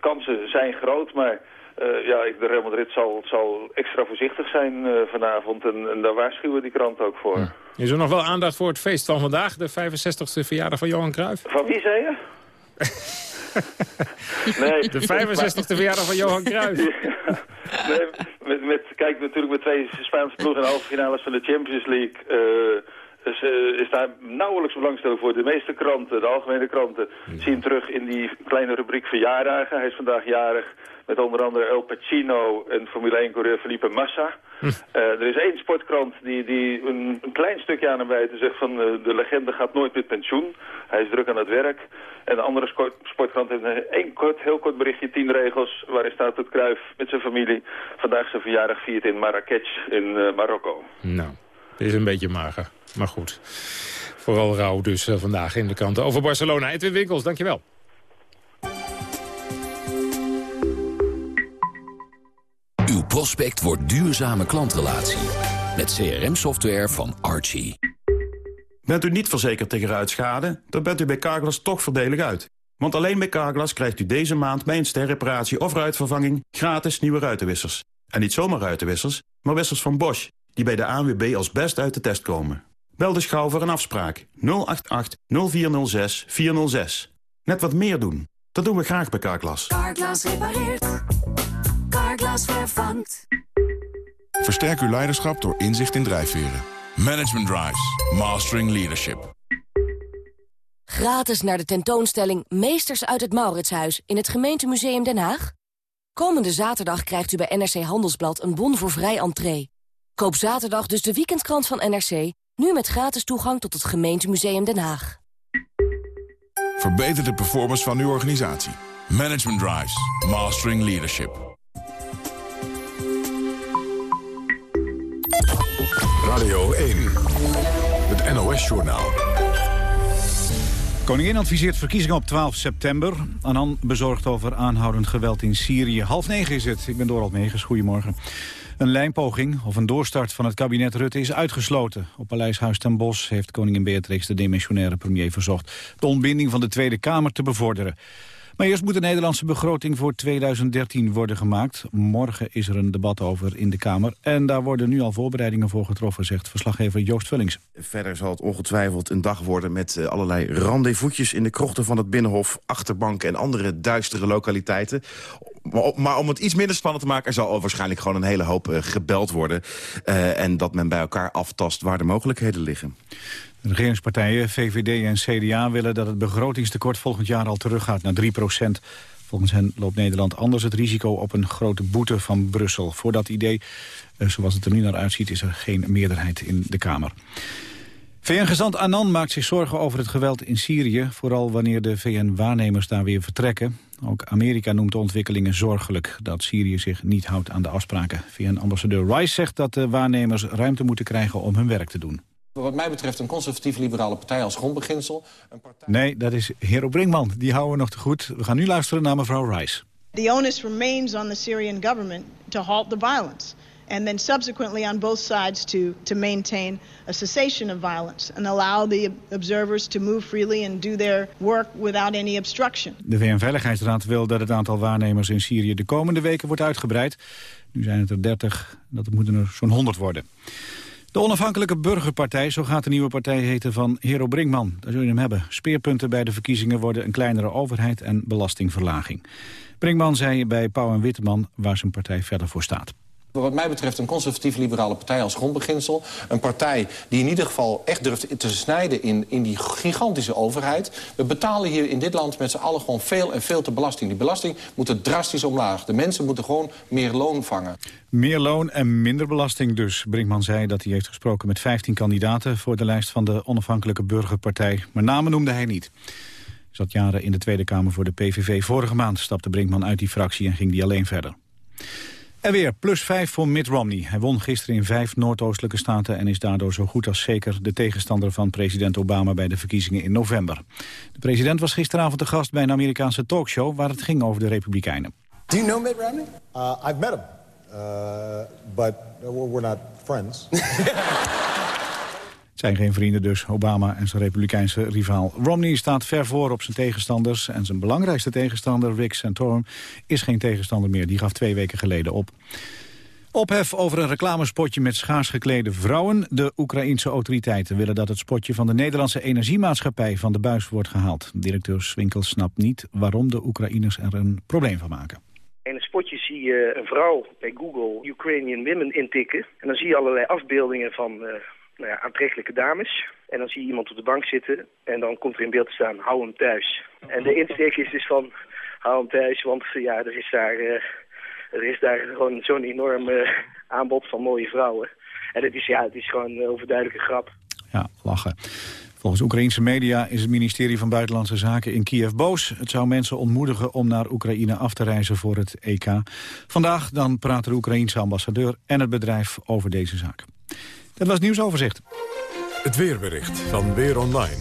Kansen zijn groot, maar uh, ja, de Real Madrid zal, zal extra voorzichtig zijn uh, vanavond. En, en, daar waarschuwen die krant ook voor. Ja. Is er nog wel aandacht voor het feest van vandaag? De 65e verjaardag van Johan Cruijff? Van wie zei je? *laughs* nee. De 65e verjaardag van Johan Cruijff. ja. *laughs* Nee, met, met, kijk, natuurlijk met twee Spaanse ploegen in de halve finales van de Champions League... Uh, dus, uh, is daar nauwelijks belangstelling voor. De meeste kranten, de algemene kranten, ja. zien terug in die kleine rubriek verjaardagen. Hij is vandaag jarig met onder andere El Pacino en Formule 1-coureur Felipe Massa. Hm. Uh, er is één sportkrant die, die een, een, klein stukje aan hem wijt zegt van uh, de legende gaat nooit met pensioen. Hij is druk aan het werk. En de andere sportkrant heeft een één kort, heel kort berichtje, tien regels, waarin staat het Kruif met zijn familie vandaag zijn verjaardag viert in Marrakech in Marokko. Nou, het is een beetje mager, maar goed. Vooral rouw dus vandaag in de kranten over Barcelona. Edwin Winkels, dankjewel. Uw prospect wordt duurzame klantrelatie. Met CRM-software van Archie. Bent u niet verzekerd tegen ruitschade, dan bent u bij Carglass toch voordelig uit. Want alleen bij Carglass krijgt u deze maand bij een sterreparatie of ruitvervanging gratis nieuwe ruitenwissers. En niet zomaar ruitenwissers, maar wissers van Bosch, die bij de ANWB als best uit de test komen. Bel de schouw voor een afspraak 088 0406 406. Net wat meer doen. Dat doen we graag bij Carglass. Carglass repareert. Carglass vervangt. Versterk uw leiderschap door inzicht in drijfveren. Management Drives. Mastering Leadership. Gratis naar de tentoonstelling Meesters uit het Mauritshuis in het gemeentemuseum Den Haag? Komende zaterdag krijgt u bij NRC Handelsblad een bon voor vrij entree. Koop zaterdag dus de weekendkrant van NRC, nu met gratis toegang tot het gemeentemuseum Den Haag. Verbeter de performance van uw organisatie. Management Drives. Mastering Leadership. Radio 1. Het NOS-journaal. Koningin adviseert verkiezingen op 12 september. Anan bezorgd over aanhoudend geweld in Syrië. Half negen is het. Ik ben Dorald Megens. Goedemorgen. Een lijnpoging of een doorstart van het kabinet Rutte is uitgesloten. Op Paleishuis ten Bosch heeft koningin Beatrix de demissionaire premier verzocht... de ontbinding van de Tweede Kamer te bevorderen. Maar eerst moet de Nederlandse begroting voor 2013 worden gemaakt. Morgen is er een debat over in de Kamer. En daar worden nu al voorbereidingen voor getroffen, zegt verslaggever Joost Vullings. Verder zal het ongetwijfeld een dag worden met eh, allerlei rendezvous'tjes in de krochten van het Binnenhof, achterbanken en andere duistere lokaliteiten. Maar om het iets minder spannend te maken... er zal waarschijnlijk gewoon een hele hoop uh, gebeld worden. Uh, en dat men bij elkaar aftast waar de mogelijkheden liggen. De regeringspartijen VVD en CDA willen dat het begrotingstekort volgend jaar al teruggaat naar 3 procent. Volgens hen loopt Nederland anders het risico op een grote boete van Brussel. Voor dat idee, uh, zoals het er nu naar uitziet, is er geen meerderheid in de Kamer. VN-gezant Annan maakt zich zorgen over het geweld in Syrië... vooral wanneer de VN-waarnemers daar weer vertrekken. Ook Amerika noemt de ontwikkelingen zorgelijk... dat Syrië zich niet houdt aan de afspraken. VN-ambassadeur Rice zegt dat de waarnemers ruimte moeten krijgen om hun werk te doen. Wat mij betreft een conservatieve liberale partij als grondbeginsel. Een partij... Nee, dat is Hero Brinkman. Die houden we nog te goed. We gaan nu luisteren naar mevrouw Rice. The onus remains on the Syrian government to halt the violence and then subsequently on both sides to, to maintain a cessation of violence and allow the observers to move freely and do their work without any obstruction. De VN-veiligheidsraad wil dat het aantal waarnemers in Syrië de komende weken wordt uitgebreid. Nu zijn het er 30, dat moeten er zo'n 100 worden. De onafhankelijke burgerpartij, zo gaat de nieuwe partij heten van Hero Brinkman. Daar zul je hem hebben. Speerpunten bij de verkiezingen worden een kleinere overheid en belastingverlaging. Brinkman zei bij Pauw en Witteman waar zijn partij verder voor staat. Wat mij betreft een conservatieve liberale partij als grondbeginsel. Een partij die in ieder geval echt durft te snijden in, in die gigantische overheid. We betalen hier in dit land met z'n allen gewoon veel en veel te belasting. Die belasting moet er drastisch omlaag. De mensen moeten gewoon meer loon vangen. Meer loon en minder belasting dus. Brinkman zei dat hij heeft gesproken met 15 kandidaten... voor de lijst van de onafhankelijke burgerpartij. Maar namen noemde hij niet. Zat jaren in de Tweede Kamer voor de PVV. Vorige maand stapte Brinkman uit die fractie en ging die alleen verder. En weer plus 5 voor Mitt Romney. Hij won gisteren in vijf noordoostelijke staten... en is daardoor zo goed als zeker de tegenstander van president Obama... bij de verkiezingen in november. De president was gisteravond de gast bij een Amerikaanse talkshow... waar het ging over de Republikeinen. Do you know Mitt Romney? Uh, I've met him, uh, but we're not friends. *laughs* Het zijn geen vrienden dus, Obama en zijn republikeinse rivaal. Romney staat ver voor op zijn tegenstanders... en zijn belangrijkste tegenstander, Rick Santorum, is geen tegenstander meer. Die gaf twee weken geleden op. Ophef over een reclamespotje met schaars geklede vrouwen. De Oekraïense autoriteiten willen dat het spotje van de Nederlandse energiemaatschappij van de buis wordt gehaald. Directeur Swinkel snapt niet waarom de Oekraïners er een probleem van maken. In een spotje zie je een vrouw bij Google Ukrainian Women intikken. En dan zie je allerlei afbeeldingen van uh, nou ja, aantrekkelijke dames. En dan zie je iemand op de bank zitten en dan komt er in beeld te staan, hou hem thuis. En de insteek is dus van, hou hem thuis, want ja, er is daar, uh, er is daar gewoon zo'n enorm uh, aanbod van mooie vrouwen. En het is, ja, het is gewoon een overduidelijke grap. Ja, lachen. Volgens Oekraïnse media is het ministerie van Buitenlandse Zaken in Kiev boos. Het zou mensen ontmoedigen om naar Oekraïne af te reizen voor het EK. Vandaag dan praat de Oekraïense ambassadeur en het bedrijf over deze zaak. Dat was het nieuwsoverzicht. Het weerbericht van Weer Online.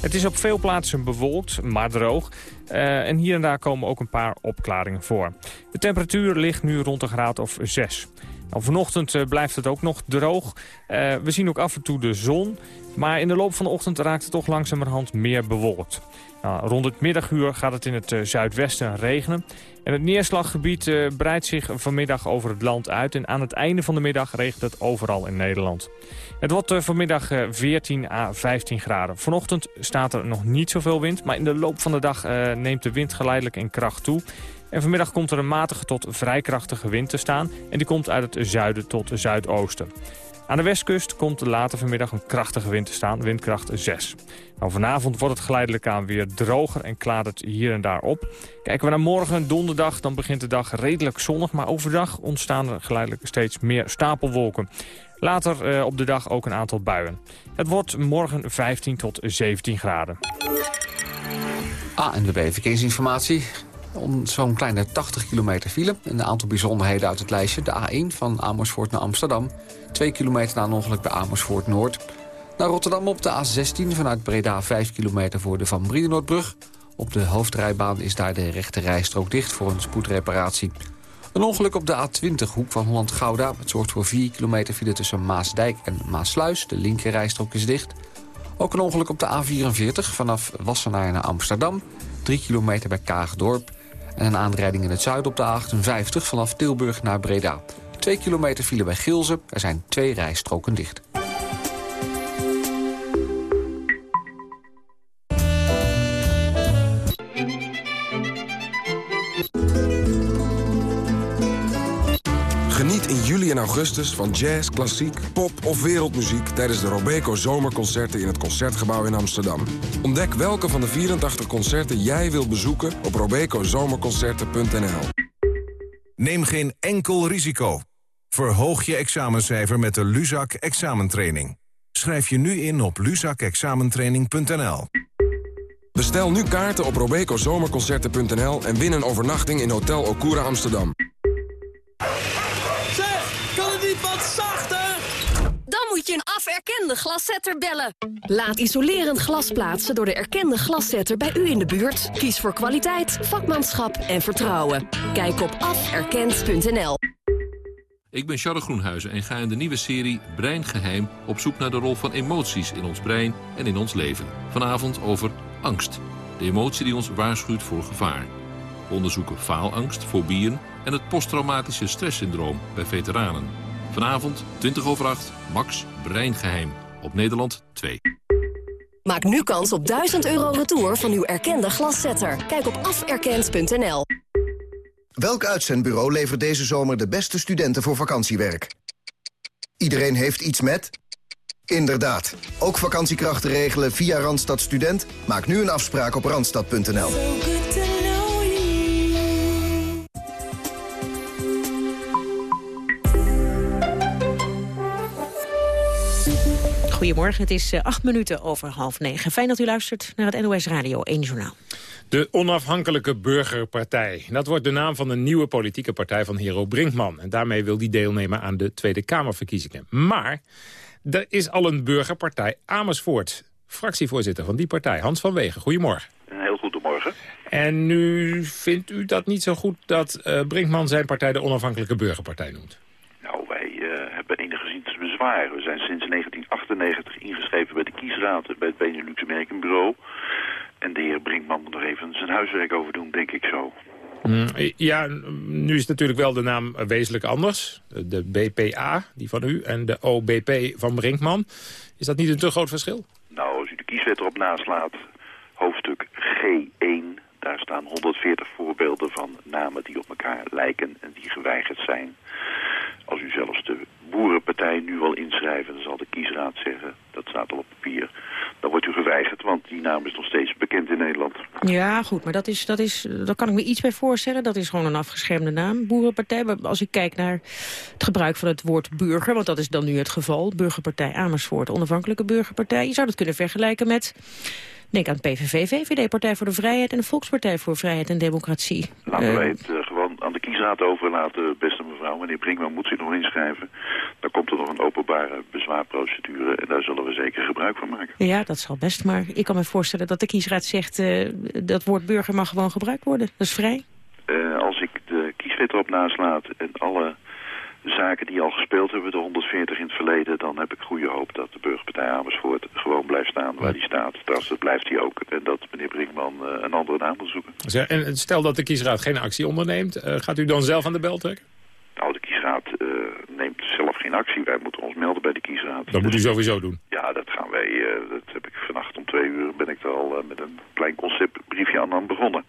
Het is op veel plaatsen bewolkt, maar droog. Uh, en hier en daar komen ook een paar opklaringen voor. De temperatuur ligt nu rond een graad of 6. Nou, vanochtend eh, blijft het ook nog droog. Eh, we zien ook af en toe de zon. Maar in de loop van de ochtend raakt het toch langzamerhand meer bewolkt. Nou, rond het middaguur gaat het in het uh, zuidwesten regenen. En het neerslaggebied uh, breidt zich vanmiddag over het land uit. En aan het einde van de middag regent het overal in Nederland. Het wordt uh, vanmiddag 14 à 15 graden. Vanochtend staat er nog niet zoveel wind. Maar in de loop van de dag neemt de wind geleidelijk in kracht toe. En vanmiddag komt er een matige tot vrij krachtige wind te staan. En die komt uit het zuiden tot zuidoosten. Aan de westkust komt later vanmiddag een krachtige wind te staan, windkracht 6. Nou, vanavond wordt het geleidelijk aan weer droger en klaart het hier en daar op. Kijken we naar morgen, donderdag, dan begint de dag redelijk zonnig... maar overdag ontstaan er geleidelijk steeds meer stapelwolken. Later uh, op de dag ook een aantal buien. Het wordt morgen 15 tot 17 graden. Ah, en de verkeersinformatie. Om zo'n kleine 80 kilometer file. Een aantal bijzonderheden uit het lijstje. De A1 van Amersfoort naar Amsterdam. 2 kilometer na een ongeluk bij Amersfoort Noord. Naar Rotterdam op de A16 vanuit Breda 5 kilometer voor de Van Brienenoordbrug. Op de hoofdrijbaan is daar de rechte rijstrook dicht voor een spoedreparatie. Een ongeluk op de A20 hoek van Holland-Gouda. Het zorgt voor 4 kilometer file tussen Maasdijk en Maasluis. De linker rijstrook is dicht. Ook een ongeluk op de A44 vanaf Wassenaar naar Amsterdam. 3 kilometer bij Kaagdorp. En een aanrijding in het zuiden op de A58 vanaf Tilburg naar Breda. 2 kilometer file bij Gilze. Er zijn twee rijstroken dicht. Geniet in juli en augustus van jazz, klassiek, pop of wereldmuziek... tijdens de Robeco Zomerconcerten in het Concertgebouw in Amsterdam. Ontdek welke van de 84 concerten jij wilt bezoeken op robecozomerconcerten.nl. Neem geen enkel risico. Verhoog je examencijfer met de Luzak examentraining. Schrijf je nu in op luzakexamentraining.nl. Bestel nu kaarten op robecozomerconcerten.nl en win een overnachting in Hotel Okura Amsterdam. Zeg, kan het niet wat zachter? Dan moet je een aferkende glaszetter bellen. Laat isolerend glas plaatsen door de erkende glaszetter bij u in de buurt. Kies voor kwaliteit, vakmanschap en vertrouwen. Kijk op aferkend.nl. Ik ben Charles Groenhuizen en ga in de nieuwe serie Brein Geheim... op zoek naar de rol van emoties in ons brein en in ons leven. Vanavond over angst. De emotie die ons waarschuwt voor gevaar. We onderzoeken faalangst, fobieën en het posttraumatische stresssyndroom bij veteranen. Vanavond, 20 over 8, Max Breingeheim. Op Nederland 2. Maak nu kans op 1000 euro retour van uw erkende glaszetter. Kijk op aferkend.nl. Welk uitzendbureau levert deze zomer de beste studenten voor vakantiewerk? Iedereen heeft iets met... Inderdaad. Ook vakantiekrachten regelen via Randstad Student? Maak nu een afspraak op randstad.nl. Goedemorgen, het is uh, acht minuten over half negen. Fijn dat u luistert naar het NOS Radio 1 Journaal. De Onafhankelijke Burgerpartij. Dat wordt de naam van een nieuwe politieke partij van Hero Brinkman. En daarmee wil die deelnemen aan de Tweede Kamerverkiezingen. Maar er is al een burgerpartij Amersfoort. Fractievoorzitter van die partij, Hans van Wegen. Goedemorgen. Een heel goedemorgen. En nu vindt u dat niet zo goed dat uh, Brinkman zijn partij de Onafhankelijke Burgerpartij noemt? Nou, wij uh, hebben enigszins bezwaar. We zijn sinds 1998 ingeschreven bij de kiesraad, bij het Benelux Merkenbureau. En de heer Brinkman moet nog even zijn huiswerk over doen, denk ik zo. Mm, ja, nu is natuurlijk wel de naam wezenlijk anders. De BPA, die van u, en de OBP van Brinkman. Is dat niet een te groot verschil? Nou, als u de kieswet erop naslaat, hoofdstuk G1... daar staan 140 voorbeelden van namen die op elkaar lijken en die geweigerd zijn. Als u zelfs de boerenpartij nu wil inschrijven, dan zal de kiesraad zeggen... dat staat al op papier dan wordt u geweigerd, want die naam is nog steeds bekend in Nederland. Ja, goed, maar dat is, dat is, daar kan ik me iets bij voorstellen. Dat is gewoon een afgeschermde naam, Boerenpartij. Maar als ik kijk naar het gebruik van het woord burger, want dat is dan nu het geval. Burgerpartij Amersfoort, onafhankelijke burgerpartij. Je zou dat kunnen vergelijken met... Denk aan PVV, VVD, Partij voor de Vrijheid en de Volkspartij voor Vrijheid en Democratie. Laten wij het uh, overlaten, beste mevrouw. Meneer Brinkman moet zich nog inschrijven. Dan komt er nog een openbare bezwaarprocedure en daar zullen we zeker gebruik van maken. Ja, dat zal best, maar ik kan me voorstellen dat de kiesraad zegt... Uh, dat woord burger mag gewoon gebruikt worden. Dat is vrij. Uh, als ik de kieswet erop naslaat en alle zaken die al gespeeld hebben, de 140 in het verleden, dan heb ik goede hoop dat de burgerpartij Amersfoort gewoon blijft staan waar die staat. Trouwens, dat blijft hij ook. En dat meneer Brinkman eh, een andere naam wil zoeken. En stel dat de kiesraad geen actie onderneemt, eh, gaat u dan zelf aan de bel trekken? Nou, de kiesraad eh, neemt zelf geen actie. Wij moeten ons melden bij de kiesraad. Dat moet u sowieso doen. Ja, dat gaan wij. eh, dat heb ik vannacht om twee uur ben ik er al met een klein conceptbriefje aan, aan begonnen.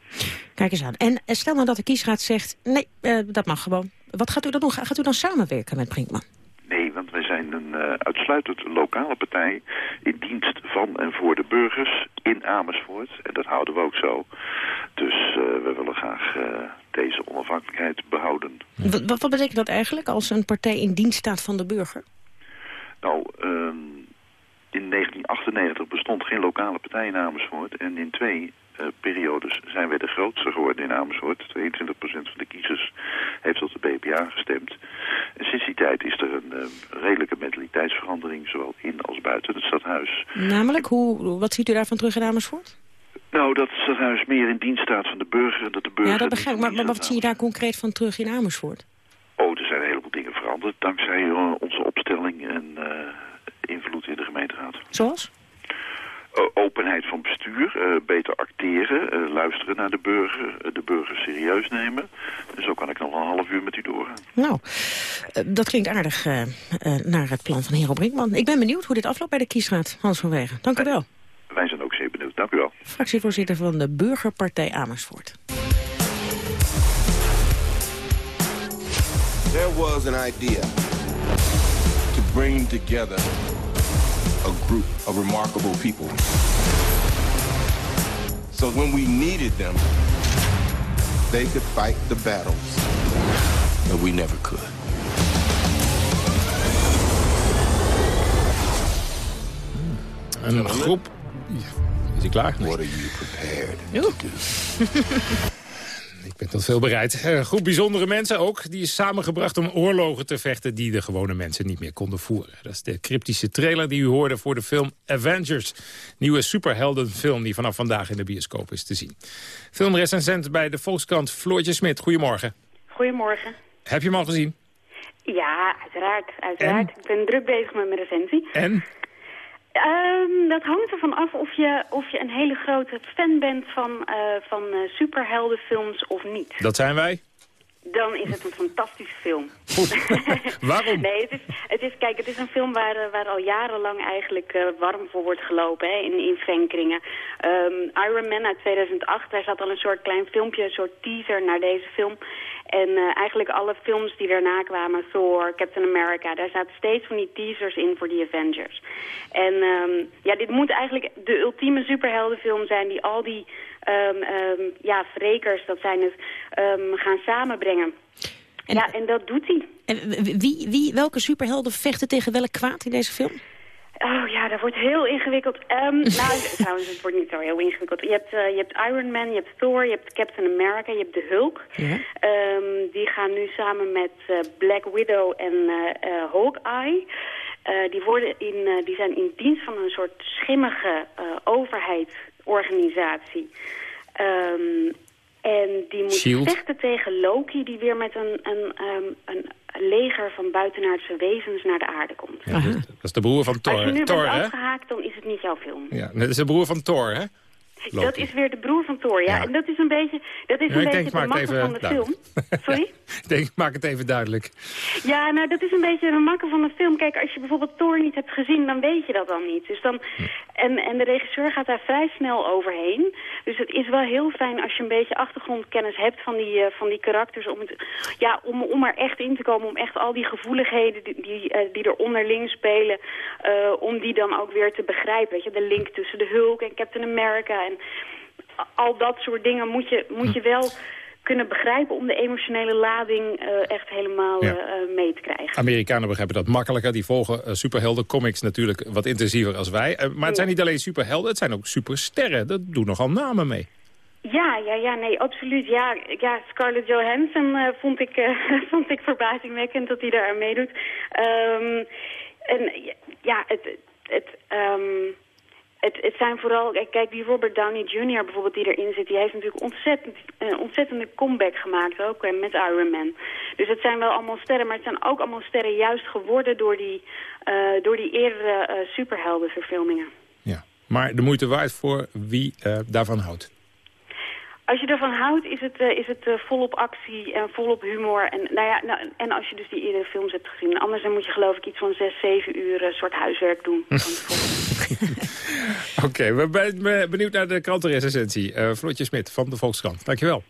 Kijk eens aan. En stel nou dat de kiesraad zegt, nee, dat mag gewoon. Wat gaat u dan doen? Gaat u dan samenwerken met Brinkman? Nee, want wij zijn een uh, uitsluitend lokale partij in dienst van en voor de burgers in Amersfoort. En dat houden we ook zo. Dus uh, we willen graag uh, deze onafhankelijkheid behouden. Wat, wat, wat, betekent dat eigenlijk als een partij in dienst staat van de burger? Nou, in 1998 bestond geen lokale partij in Amersfoort. En in twee periodes zijn wij de grootste geworden in Amersfoort. 22% van de kiezers heeft op de BPA gestemd. En sinds die tijd is er een uh, redelijke mentaliteitsverandering, zowel in als buiten het stadhuis. Namelijk, hoe, wat ziet u daarvan terug in Amersfoort? Nou, dat het stadhuis meer in dienst staat van de burger. Dat de burger ja, dat begrijp ik. Maar, maar wat zie je daar concreet van terug in Amersfoort? Oh, er zijn een heleboel dingen veranderd dankzij uh, onze opstelling en invloed in de gemeenteraad. Zoals? Uh, openheid van bestuur, uh, beter acteren, uh, luisteren naar de burger, de burger serieus nemen. En zo kan ik nog een half uur met u doorgaan. Nou, dat klinkt aardig naar het plan van Hero Brinkman. Ik ben benieuwd hoe dit afloopt bij de kiesraad, Hans van Wegen. Dank u wel. Wij zijn ook zeer benieuwd. Dank u wel. Fractievoorzitter van de Burgerpartij Amersfoort. There was an idea to bring together group of remarkable people. So when we needed them, they could fight the battles that we never could. Hmm. Een groep... Is hij klaar? What are you prepared to do? *laughs* Ik ben tot veel bereid. Een groep bijzondere mensen ook. Die is samengebracht om oorlogen te vechten die de gewone mensen niet meer konden voeren. Dat is de cryptische trailer die u hoorde voor de film Avengers. Nieuwe superheldenfilm die vanaf vandaag in de bioscoop is te zien. Filmrecensent bij de Volkskrant Floortje Smit. Goedemorgen. Goedemorgen. Heb je hem al gezien? Ja, uiteraard. uiteraard. En? Ik ben druk bezig met mijn recensie. En? Um, dat hangt ervan af of je, of je een hele grote fan bent van, uh, van uh, superheldenfilms of niet. Dat zijn wij. Dan is het een fantastische film. *laughs* Waarom? Nee, het is, het is, kijk, het is een film waar, uh, waar al jarenlang eigenlijk uh, warm voor wordt gelopen hè, in, in fankringen. Um, Iron Man uit 2008, daar zat al een soort klein filmpje, een soort teaser naar deze film. En uh, eigenlijk alle films die daarna kwamen, Thor, Captain America, daar zaten steeds van die teasers in voor die Avengers. En um, ja, dit moet eigenlijk de ultieme superheldenfilm zijn die al die um, um, ja, wrekers, dat zijn het, um, gaan samenbrengen. En, ja, en dat doet hij. En wie, wie, welke superhelden vechten tegen welk kwaad in deze film? Oh ja, dat wordt heel ingewikkeld. Um, *laughs* nou, trouwens, het wordt niet zo heel ingewikkeld. Je hebt, uh, je hebt Iron Man, je hebt Thor, je hebt Captain America, je hebt de Hulk. Ja. Um, die gaan nu samen met uh, Black Widow en uh, uh, Hawkeye... Die, worden in, die zijn in dienst van een soort schimmige uh, overheidsorganisatie. Um, en die moet Shield. vechten tegen Loki, die weer met een, een, um, een leger van buitenaardse wezens naar de aarde komt. Ja, dat is de broer van Thor. Als je nu Thor, bent afgehaakt, dan is het niet jouw film. Ja, dat is de broer van Thor, hè? Dat is weer de broer van Thor, ja. Ja. En dat is een beetje, dat is Ja, een beetje denk, de makker van de film. duidelijk. *laughs* Sorry? Ik denk, maak het even duidelijk. Ja, nou, dat is een beetje de makker van de film. Kijk, als je bijvoorbeeld Thor niet hebt gezien, dan weet je dat dan niet. Dus dan, en, en de regisseur gaat daar vrij snel overheen. Dus het is wel heel fijn als je een beetje achtergrondkennis hebt van die, eh, van die karakters... Om, het, ja, om, om er echt in te komen, om echt al die gevoeligheden die, die, die er onderling spelen... eh, om die dan ook weer te begrijpen. Weet je, de link tussen de Hulk en Captain America en al dat soort dingen moet je, moet je wel kunnen begrijpen om de emotionele lading uh, echt helemaal Ja. uh, mee te krijgen. Amerikanen begrijpen dat makkelijker. Die volgen uh, superhelden comics natuurlijk wat intensiever als wij. Maar het zijn niet alleen superhelden, het zijn ook supersterren. Dat doen nogal namen mee. Ja, ja, ja, nee, absoluut. Ja, ja Scarlett Johansson vond, ik, *laughs* vond ik verbazingwekkend dat hij daar aan meedoet. Um, en ja, het... het um, het, het zijn vooral... Kijk, die Robert Downey Jr. bijvoorbeeld die erin zit... die heeft natuurlijk ontzettend, een ontzettende comeback gemaakt ook met Iron Man. Dus het zijn wel allemaal sterren, maar het zijn ook allemaal sterren juist geworden... door die, door die eerdere uh, superheldenverfilmingen. Ja, maar de moeite waard voor wie daarvan houdt. Als je ervan houdt, is het, uh, is het uh, volop actie en volop humor. En, nou ja, nou, en als je dus die eerdere films hebt gezien. Anders dan moet je geloof ik iets van zes, zeven uur uh, soort huiswerk doen. *laughs* Oké, okay, we zijn benieuwd naar de krantenrecensie. Uh, Floortje Smit van de Volkskrant, dankjewel.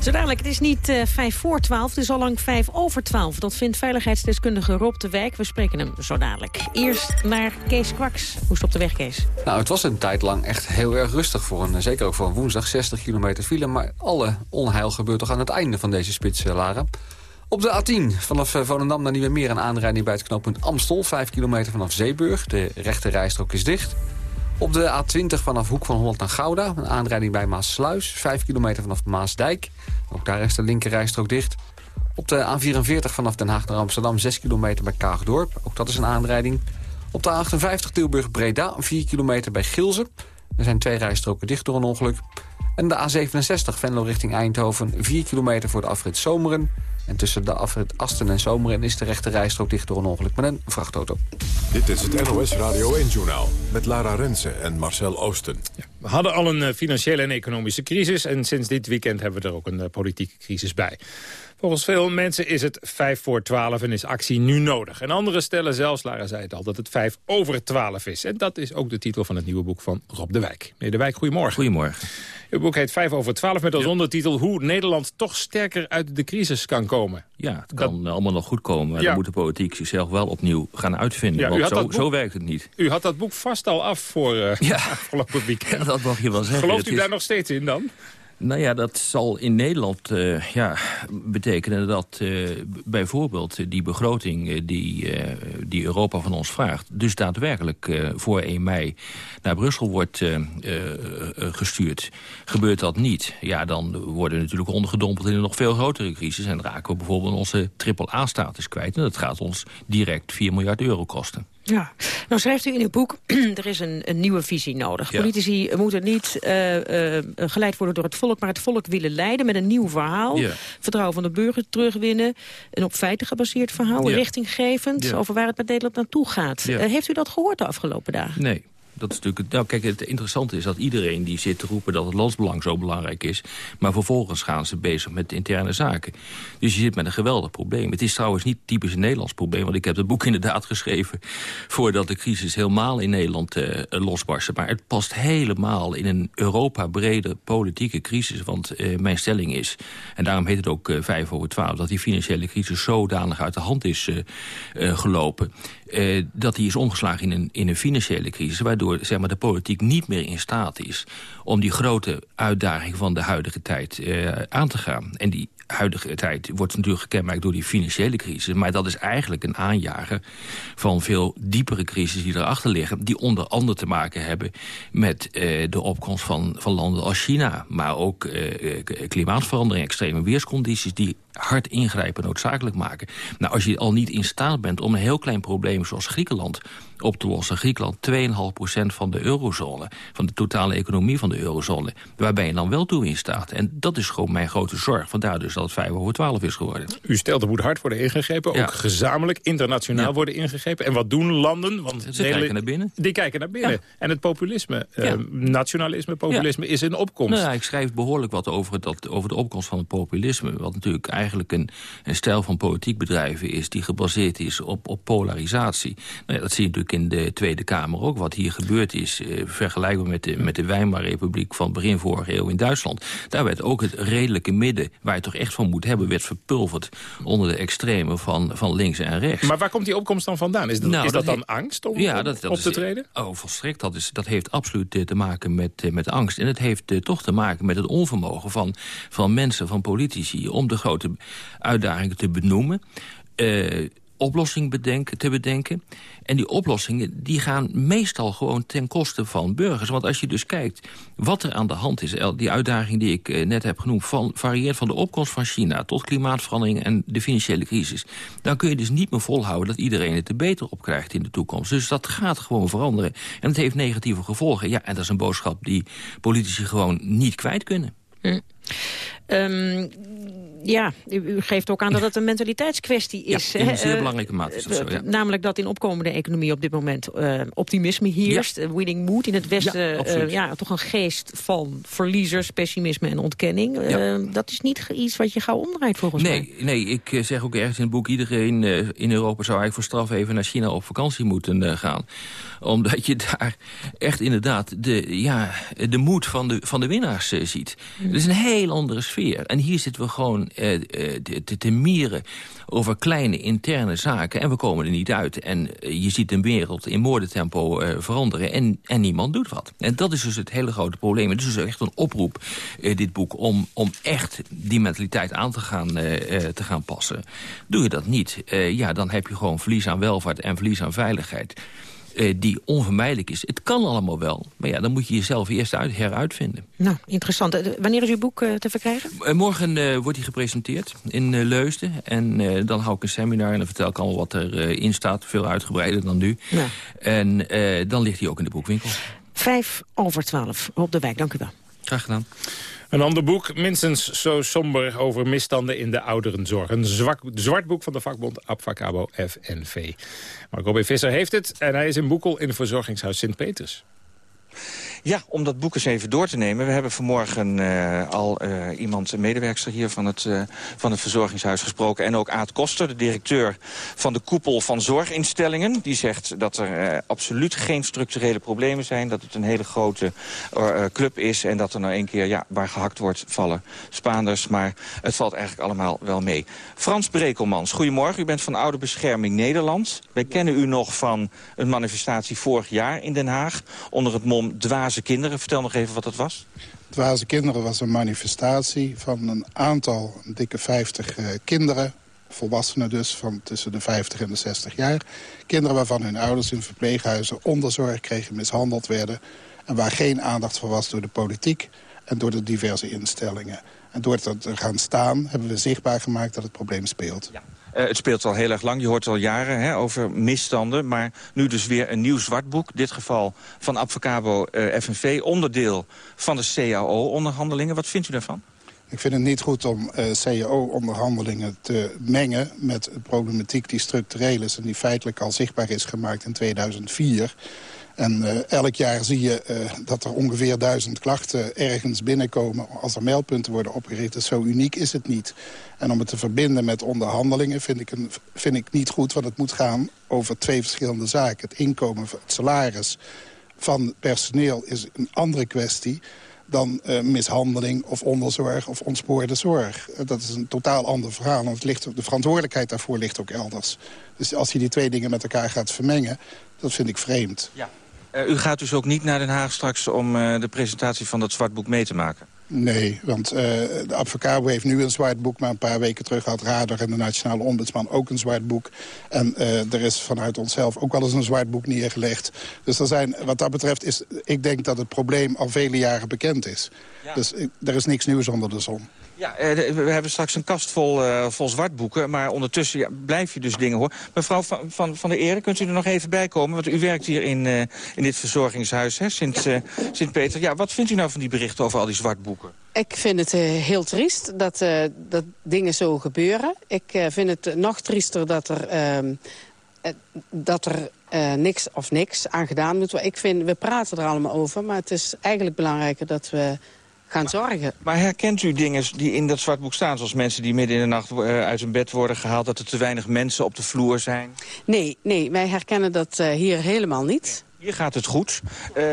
Zo dadelijk, het is niet uh, vijf voor twaalf, het is al lang vijf over twaalf. Dat vindt veiligheidsdeskundige Rob de Wijk. We spreken hem zo dadelijk. Eerst naar Kees Kwaks. Hoe is op de weg, Kees? Nou, het was een tijd lang echt heel erg rustig voor een, zeker ook voor een woensdag. 60 kilometer file, maar alle onheil gebeurt toch aan het einde van deze spits, uh, Lara. Op de A10 vanaf Volendam naar Nieuwemeer een aanrijding bij het knooppunt Amstel. 5 kilometer vanaf Zeeburg. De rechte rijstrook is dicht. Op de A20 vanaf Hoek van Holland naar Gouda. Een aanrijding bij Maassluis. 5 kilometer vanaf Maasdijk. Ook daar is de linkerrijstrook dicht. Op de A44 vanaf Den Haag naar Amsterdam 6 kilometer bij Kaagdorp. Ook dat is een aanrijding. Op de A58 Tilburg-Breda 4 kilometer bij Gilzen. Er zijn twee rijstroken dicht door een ongeluk. En de A67 Venlo richting Eindhoven 4 kilometer voor de afrit Zomeren. En tussen de afrit Asten en Zomeren is de rechte rijstrook dicht door een ongeluk met een vrachtauto. Dit is het NOS Radio 1-journaal met Lara Rensen en Marcel Oosten. Ja, we hadden al een eh, financiële en economische crisis... en sinds dit weekend hebben we er ook een eh, politieke crisis bij. Volgens veel mensen is het 5 voor 12 en is actie nu nodig. En anderen stellen zelfs, Lara zei het al, dat het 5 over 12 is. En dat is ook de titel van het nieuwe boek van Rob de Wijk. Meneer de Wijk, goedemorgen. Goedemorgen. Uw boek heet 5 over 12 met als ondertitel... hoe Nederland toch sterker uit de crisis kan komen. Ja, het kan allemaal nog goed komen. Maar dan moet de politiek zichzelf wel opnieuw gaan uitvinden. Ja, want zo, boek, zo, werkt het niet. U had dat boek vast al af voor uh, ja. *laughs* afgelopen weekend. dat mag je wel zeggen. Gelooft u daar nog steeds in dan? Nou ja, dat zal in Nederland uh, ja, betekenen dat uh, bijvoorbeeld die begroting uh, die, die Europa van ons vraagt... dus daadwerkelijk voor 1 mei naar Brussel wordt gestuurd. Gebeurt dat niet, ja, dan worden we natuurlijk ondergedompeld in een nog veel grotere crisis... en raken we bijvoorbeeld onze triple-A-status kwijt. En dat gaat ons direct 4 miljard euro kosten. Ja, nou schrijft u in uw boek, *clears throat* er is een, een nieuwe visie nodig. Politici moeten niet uh, uh, geleid worden door het volk, maar het volk willen leiden met een nieuw verhaal. Vertrouwen van de burger terugwinnen. Een op feiten gebaseerd verhaal, richtinggevend over waar het met Nederland naartoe gaat. Uh, heeft u dat gehoord de afgelopen dagen? Nee. Dat is natuurlijk, nou, kijk, het interessante is dat iedereen die zit te roepen dat het landsbelang zo belangrijk is. Maar vervolgens gaan ze bezig met interne zaken. Dus je zit met een geweldig probleem. Het is trouwens niet typisch een Nederlands probleem. Want ik heb het boek *laughs* inderdaad geschreven voordat de crisis helemaal in Nederland uh, losbarstte. Maar het past helemaal in een Europa-brede politieke crisis. Want uh, mijn stelling is, en daarom heet het ook uh, 5 over 12... dat die financiële crisis zodanig uit de hand is gelopen... dat die is omgeslagen in een, in een financiële crisis... waardoor zeg maar, de politiek niet meer in staat is... om die grote uitdaging van de huidige tijd uh, aan te gaan. En die huidige tijd wordt natuurlijk gekenmerkt door die financiële crisis. Maar dat is eigenlijk een aanjager van veel diepere crisis die erachter liggen. Die onder andere te maken hebben met uh, de opkomst van, van landen als China. Maar ook uh, klimaatverandering, extreme weerscondities die hard ingrijpen noodzakelijk maken. Nou, als je al niet in staat bent om een heel klein probleem zoals Griekenland op te lossen. Griekenland 2,5% van de eurozone, van de totale economie van de eurozone. Waar ben je dan wel toe in staat? En dat is gewoon mijn grote zorg. Vandaar dus dat het 5 over 12 is geworden. U stelt er moet hard worden ingegrepen, ook gezamenlijk, internationaal worden ingegrepen. En wat doen landen? Want Ze kijken naar binnen. Die kijken naar binnen. En het populisme, eh, nationalisme, populisme is in opkomst. Nou ja, ik schrijf behoorlijk wat over, dat, over de opkomst van het populisme. Wat natuurlijk eigenlijk een, een stijl van politiek bedrijven is... die gebaseerd is op, op polarisatie. Nou ja, dat zie je natuurlijk in de Tweede Kamer ook. Wat hier gebeurd is, eh, vergelijkbaar met de, met de Weimarrepubliek... van begin vorige eeuw in Duitsland. Daar werd ook het redelijke midden, waar je toch echt van moet hebben... werd verpulverd onder de extremen van, van links en rechts. Maar waar komt die opkomst dan vandaan? Is dat, nou, is dat, dan angst om ja, dat, op te treden? Oh, volstrekt. Dat, is, dat heeft absoluut eh, te maken met, eh, met angst. En het heeft toch te maken met het onvermogen van, van mensen, van politici... om de grote uitdagingen te benoemen... Uh, oplossing bedenken, te bedenken. En die oplossingen die gaan meestal gewoon ten koste van burgers. Want als je dus kijkt wat er aan de hand is... die uitdaging die ik net heb genoemd... Van, varieert van de opkomst van China tot klimaatverandering... en de financiële crisis. Dan kun je dus niet meer volhouden dat iedereen het er beter op krijgt in de toekomst. Dus dat gaat gewoon veranderen. En het heeft negatieve gevolgen. Ja, en dat is een boodschap die politici gewoon niet kwijt kunnen. Hm. Um, ja, u geeft ook aan dat het een mentaliteitskwestie is. Ja, in een zeer belangrijke mate is dat zo, ja. Namelijk dat in opkomende economie op dit moment uh, optimisme heerst. Ja. winning mood in het Westen. Ja, uh, ja, toch een geest van verliezers, pessimisme en ontkenning. Uh, dat is niet iets wat je gauw omdraait volgens nee, mij. Nee, ik zeg ook ergens in het boek... iedereen in Europa zou eigenlijk voor straf even naar China op vakantie moeten gaan omdat je daar echt inderdaad de, ja, de moed van de, van de winnaars ziet. Het is een heel andere sfeer. En hier zitten we gewoon uh, uh, te, te mieren over kleine interne zaken. En we komen er niet uit. En je ziet een wereld in moordentempo veranderen. En, en niemand doet wat. En dat is dus het hele grote probleem. Het is dus echt een oproep, dit boek, om, om echt die mentaliteit aan te gaan, te gaan passen. Doe je dat niet, ja, dan heb je gewoon verlies aan welvaart en verlies aan veiligheid eh, die onvermijdelijk is. Het kan allemaal wel, maar ja, dan moet je jezelf eerst uit, heruitvinden. Nou, interessant. Eh, wanneer is uw boek uh, te verkrijgen? morgen wordt hij gepresenteerd in Leusden. En dan hou ik een seminar en dan vertel ik allemaal wat erin in staat. Veel uitgebreider dan nu. Ja. En dan ligt hij ook in de boekwinkel. Vijf over twaalf op de wijk. Dank u wel. Graag gedaan. Een ander boek, minstens zo somber over misstanden in de ouderenzorg. Een zwart, zwart boek van de vakbond Abfacabo FNV. Marco B. Visser heeft het en hij is in Boekel in het verzorgingshuis Sint-Peters. Ja, om dat boek eens even door te nemen. We hebben vanmorgen uh, al uh, iemand, een medewerkster hier van het, uh, van het verzorgingshuis gesproken. En ook Aad Koster, de directeur van de koepel van zorginstellingen. Die zegt dat er absoluut geen structurele problemen zijn. Dat het een hele grote club is. En dat er nou één keer, ja, waar gehakt wordt, vallen Spaanders. Maar het valt eigenlijk allemaal wel mee. Frans Brekelmans, goedemorgen. U bent van Oude Bescherming Nederland. Wij kennen u nog van een manifestatie vorig jaar in Den Haag. Onder het mom dwaze Kinderen. Vertel nog even wat dat was. Dwaze Kinderen was een manifestatie van een aantal, een dikke 50 uh, kinderen. Volwassenen dus, van tussen de 50 en de 60 jaar. Kinderen waarvan hun ouders in verpleeghuizen onderzorg kregen, mishandeld werden. En waar geen aandacht voor was door de politiek en door de diverse instellingen. En door te gaan staan hebben we zichtbaar gemaakt dat het probleem speelt. Ja. Uh, het speelt al heel erg lang, je hoort al jaren hè, over misstanden. Maar nu dus weer een nieuw zwartboek. Dit geval van Advocabo uh, eh, FNV, onderdeel van de CAO-onderhandelingen. Wat vindt u daarvan? Ik vind het niet goed om uh, CAO-onderhandelingen te mengen met problematiek die structureel is... en die feitelijk al zichtbaar is gemaakt in 2004. En uh, elk jaar zie je uh, dat er ongeveer duizend klachten ergens binnenkomen... als er meldpunten worden opgericht. Dus zo uniek is het niet. En om het te verbinden met onderhandelingen vind ik, een, vind ik niet goed... want het moet gaan over twee verschillende zaken. Het inkomen, het salaris van personeel is een andere kwestie dan uh, mishandeling of onderzorg of ontspoorde zorg. Dat is een totaal ander verhaal. En het ligt, de verantwoordelijkheid daarvoor ligt ook elders. Dus als je die twee dingen met elkaar gaat vermengen, dat vind ik vreemd. Ja. Uh, u gaat dus ook niet naar Den Haag straks om de presentatie van dat zwartboek mee te maken? Nee, want uh, de Advocabo heeft nu een zwart boek... maar een paar weken terug had Radar en de Nationale Ombudsman ook een zwart boek. En uh, er is vanuit onszelf ook wel eens een zwart boek neergelegd. Dus er zijn, wat dat betreft is... ik denk dat het probleem al vele jaren bekend is. Ja. Dus er is niks nieuws onder de zon. Ja, eh, we hebben straks een kast vol, uh, vol zwartboeken. Maar ondertussen ja, blijf je dus dingen horen. Mevrouw van, van, van der Ere, kunt u er nog even bij komen? Want u werkt hier in, uh, in dit verzorgingshuis, hè, Sint-Peter. Ja, wat vindt u nou van die berichten over al die zwartboeken? Ik vind het heel triest dat, dat dingen zo gebeuren. Ik vind het nog triester dat er, ehm, dat er niks of niks aan gedaan moet worden. Ik vind, we praten er allemaal over, maar het is eigenlijk belangrijker dat we gaan zorgen. Maar herkent u dingen die in dat zwartboek staan... zoals mensen die midden in de nacht uh, uit hun bed worden gehaald... dat er te weinig mensen op de vloer zijn? Nee, nee wij herkennen dat uh, hier helemaal niet. Hier gaat het goed. Uh,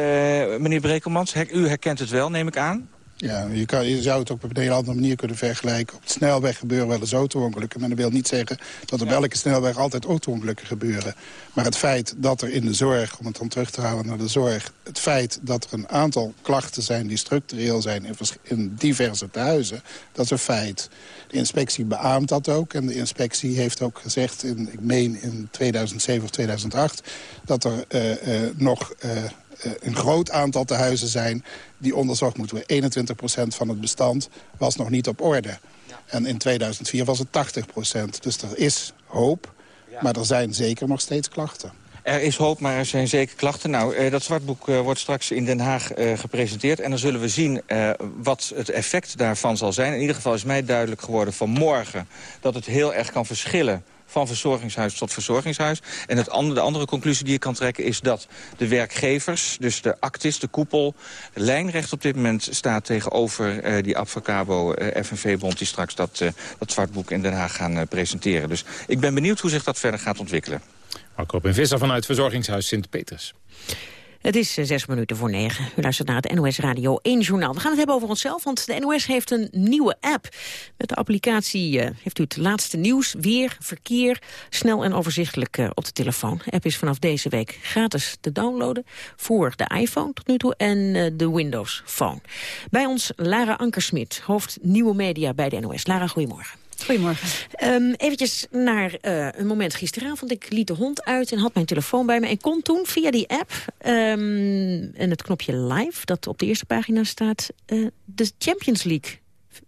meneer Brekelmans, her u herkent het wel, neem ik aan? Ja, je, kan, je zou het ook op een hele andere manier kunnen vergelijken. Op de snelweg gebeuren wel eens auto-ongelukken. Maar dat wil niet zeggen dat op elke snelweg altijd auto-ongelukken gebeuren. Maar het feit dat er in de zorg, om het dan terug te halen naar de zorg... het feit dat er een aantal klachten zijn die structureel zijn in, in diverse tehuizen... dat is een feit. De inspectie beaamt dat ook. En de inspectie heeft ook gezegd, in, ik meen in 2007 of 2008... dat er uh, uh, nog... Uh, een groot aantal tehuizen zijn die onderzocht moeten worden. 21% van het bestand was nog niet op orde. En in 2004 was het 80%. Dus er is hoop, maar er zijn zeker nog steeds klachten. Er is hoop, maar er zijn zeker klachten. Nou, eh, dat zwartboek eh, wordt straks in Den Haag eh, gepresenteerd. En dan zullen we zien eh, wat het effect daarvan zal zijn. In ieder geval is mij duidelijk geworden vanmorgen... dat het heel erg kan verschillen van verzorgingshuis tot verzorgingshuis. En het andere, de andere conclusie die je kan trekken is dat de werkgevers... dus de actis, de koepel, lijnrecht op dit moment staat tegenover uh, die Abfacabo uh, FNV-bond... die straks dat, uh, dat zwartboek in Den Haag gaan presenteren. Dus ik ben benieuwd hoe zich dat verder gaat ontwikkelen. Marco en Visser vanuit verzorgingshuis Sint-Peters. Het is zes minuten voor negen. U luistert naar het NOS Radio 1 Journaal. We gaan het hebben over onszelf, want de NOS heeft een nieuwe app. Met de applicatie uh, heeft u het laatste nieuws, weer, verkeer... snel en overzichtelijk uh, op de telefoon. De app is vanaf deze week gratis te downloaden... voor de iPhone tot nu toe en de Windows Phone. Bij ons Lara Ankersmit, hoofd Nieuwe Media bij de NOS. Lara, goedemorgen. Goedemorgen. Um, eventjes naar uh, een moment gisteravond. Ik liet de hond uit en had mijn telefoon bij me. En kon toen via die app um, en het knopje live, dat op de eerste pagina staat... Uh, de Champions League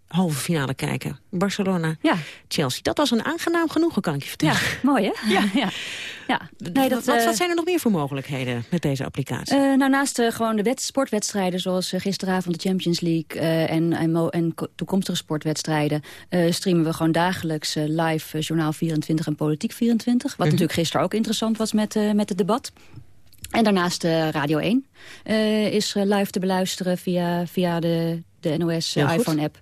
halve finale kijken. Barcelona, ja. Chelsea. Dat was een aangenaam genoegen, kan ik je vertellen. Ja, mooi hè? Ja. *laughs* ja. ja. Nee, dat, wat, wat zijn er nog meer voor mogelijkheden met deze applicatie? Uh, nou, naast uh, gewoon de wet, sportwedstrijden zoals uh, gisteravond de Champions League... en, en, en, toekomstige sportwedstrijden... streamen we gewoon dagelijks live Journaal 24 en Politiek 24. Wat -huh. natuurlijk gisteren ook interessant was met, met het debat. En daarnaast Radio 1 is live te beluisteren via, via de, de NOS iPhone-app.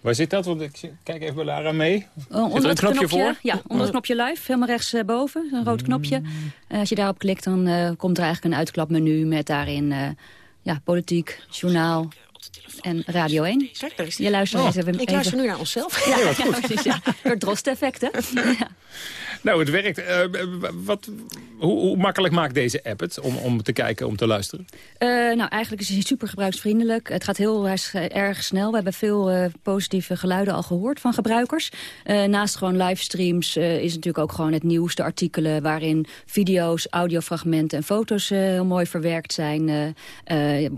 Waar zit dat? Want ik kijk even bij Lara mee. Uh, onder er een knopje, knopje, voor? Ja, onder het knopje live, helemaal rechtsboven. Een rood knopje. Uh, als je daarop klikt, dan uh, komt er eigenlijk een uitklapmenu met daarin ja, politiek, journaal en Radio 1. Kijk, daar is je luistert oh. even, Ik luister nu naar onszelf. Ja, ja, ja precies. Ja. Door Drost-effect, hè? *laughs* ja. Nou, het werkt. Uh, wat, hoe, hoe, makkelijk maakt deze app het om, om te kijken, om te luisteren? Uh, nou, eigenlijk is hij super gebruiksvriendelijk. Het gaat heel erg snel. We hebben veel uh, positieve geluiden al gehoord van gebruikers. naast gewoon livestreams is natuurlijk ook gewoon het nieuws, de artikelen... waarin video's, audiofragmenten en foto's heel mooi verwerkt zijn.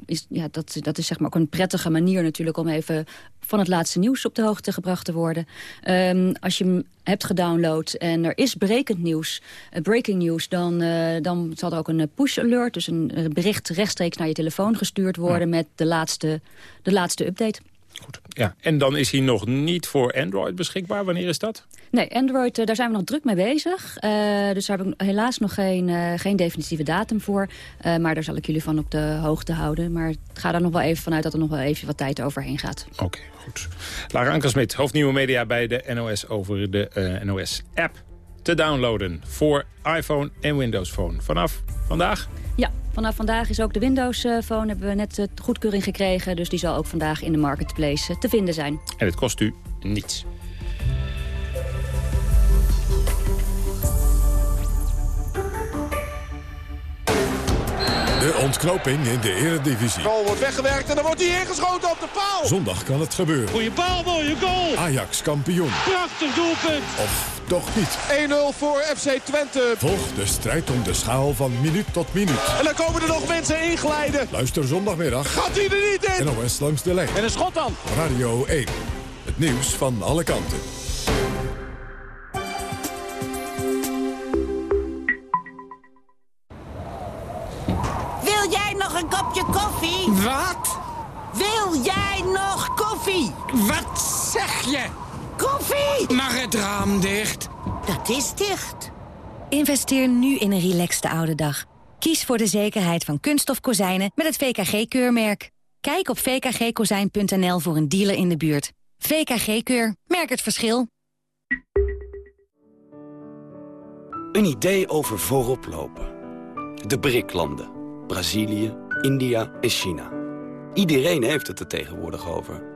is, ja, dat, dat is zeg maar ook een prettige manier natuurlijk om even van het laatste nieuws op de hoogte gebracht te worden. Um, als je hem hebt gedownload en er is brekend nieuws, uh, breaking news... Dan, uh, dan zal er ook een push alert, dus een bericht rechtstreeks naar je telefoon gestuurd worden... Ja. met de laatste, de laatste update. Goed. Ja, en dan is hij nog niet voor Android beschikbaar. Wanneer is dat? Nee, Android, uh, daar zijn we nog druk mee bezig. Uh, dus daar heb ik helaas nog geen, uh, geen definitieve datum voor. maar daar zal ik jullie van op de hoogte houden. Maar ga er nog wel even vanuit dat er nog wel even wat tijd overheen gaat. Oké, okay, goed. Lara Ankersmit, hoofdnieuwe media bij de NOS over de NOS-app. Te downloaden voor iPhone en Windows Phone. Vanaf vandaag? Ja, vanaf vandaag is ook de Windows Phone. Hebben we net de goedkeuring gekregen. Dus die zal ook vandaag in de marketplace te vinden zijn. En het kost u niets. De ontknoping in de eredivisie. De goal wordt weggewerkt en dan wordt hij ingeschoten op de paal. Zondag kan het gebeuren. Goeie paal, mooie goal. Ajax kampioen. Prachtig doelpunt. Of toch niet. 1-0 voor FC Twente. Volg de strijd om de schaal van minuut tot minuut. En dan komen er nog mensen inglijden. Luister zondagmiddag. Gaat hij er niet in? NOS langs de lijn. En een schot dan. Radio 1. Het nieuws van alle kanten. Wil jij nog een kopje koffie? Wat? Wil jij nog koffie? Wat zeg je? Koffie! Mag het raam dicht? Dat is dicht. Investeer nu in een relaxte oude dag. Kies voor de zekerheid van kunststof kozijnen met het VKG-keurmerk. Kijk op vkgkozijn.nl voor een dealer in de buurt. VKG-keur. Merk het verschil. Een idee over voorop lopen. De BRIC-landen. Brazilië, India en China. Iedereen heeft het er tegenwoordig over.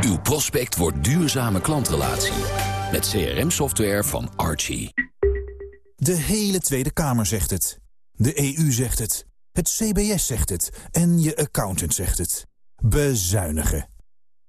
Uw prospect wordt duurzame klantrelatie. Met CRM-software van Archie. De hele Tweede Kamer zegt het. De EU zegt het. Het CBS zegt het. En je accountant zegt het. Bezuinigen.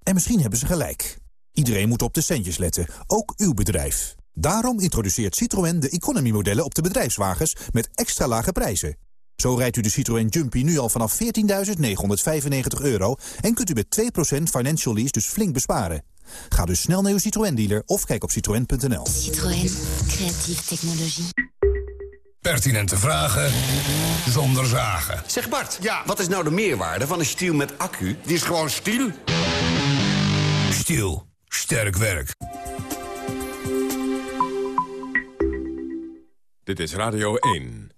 En misschien hebben ze gelijk. Iedereen moet op de centjes letten, ook uw bedrijf. Daarom introduceert Citroën de economy-modellen op de bedrijfswagens met extra lage prijzen. Zo rijdt u de Citroën Jumpy nu al vanaf 14.995 euro... en kunt u met 2% financial lease dus flink besparen. Ga dus snel naar uw Citroën-dealer of kijk op citroën.nl. Citroën. Creatieve technologie. Pertinente vragen zonder zagen. Zeg Bart, ja. wat is nou de meerwaarde van een stiel met accu? Die is gewoon stiel. Stiel. Sterk werk. Dit is Radio 1.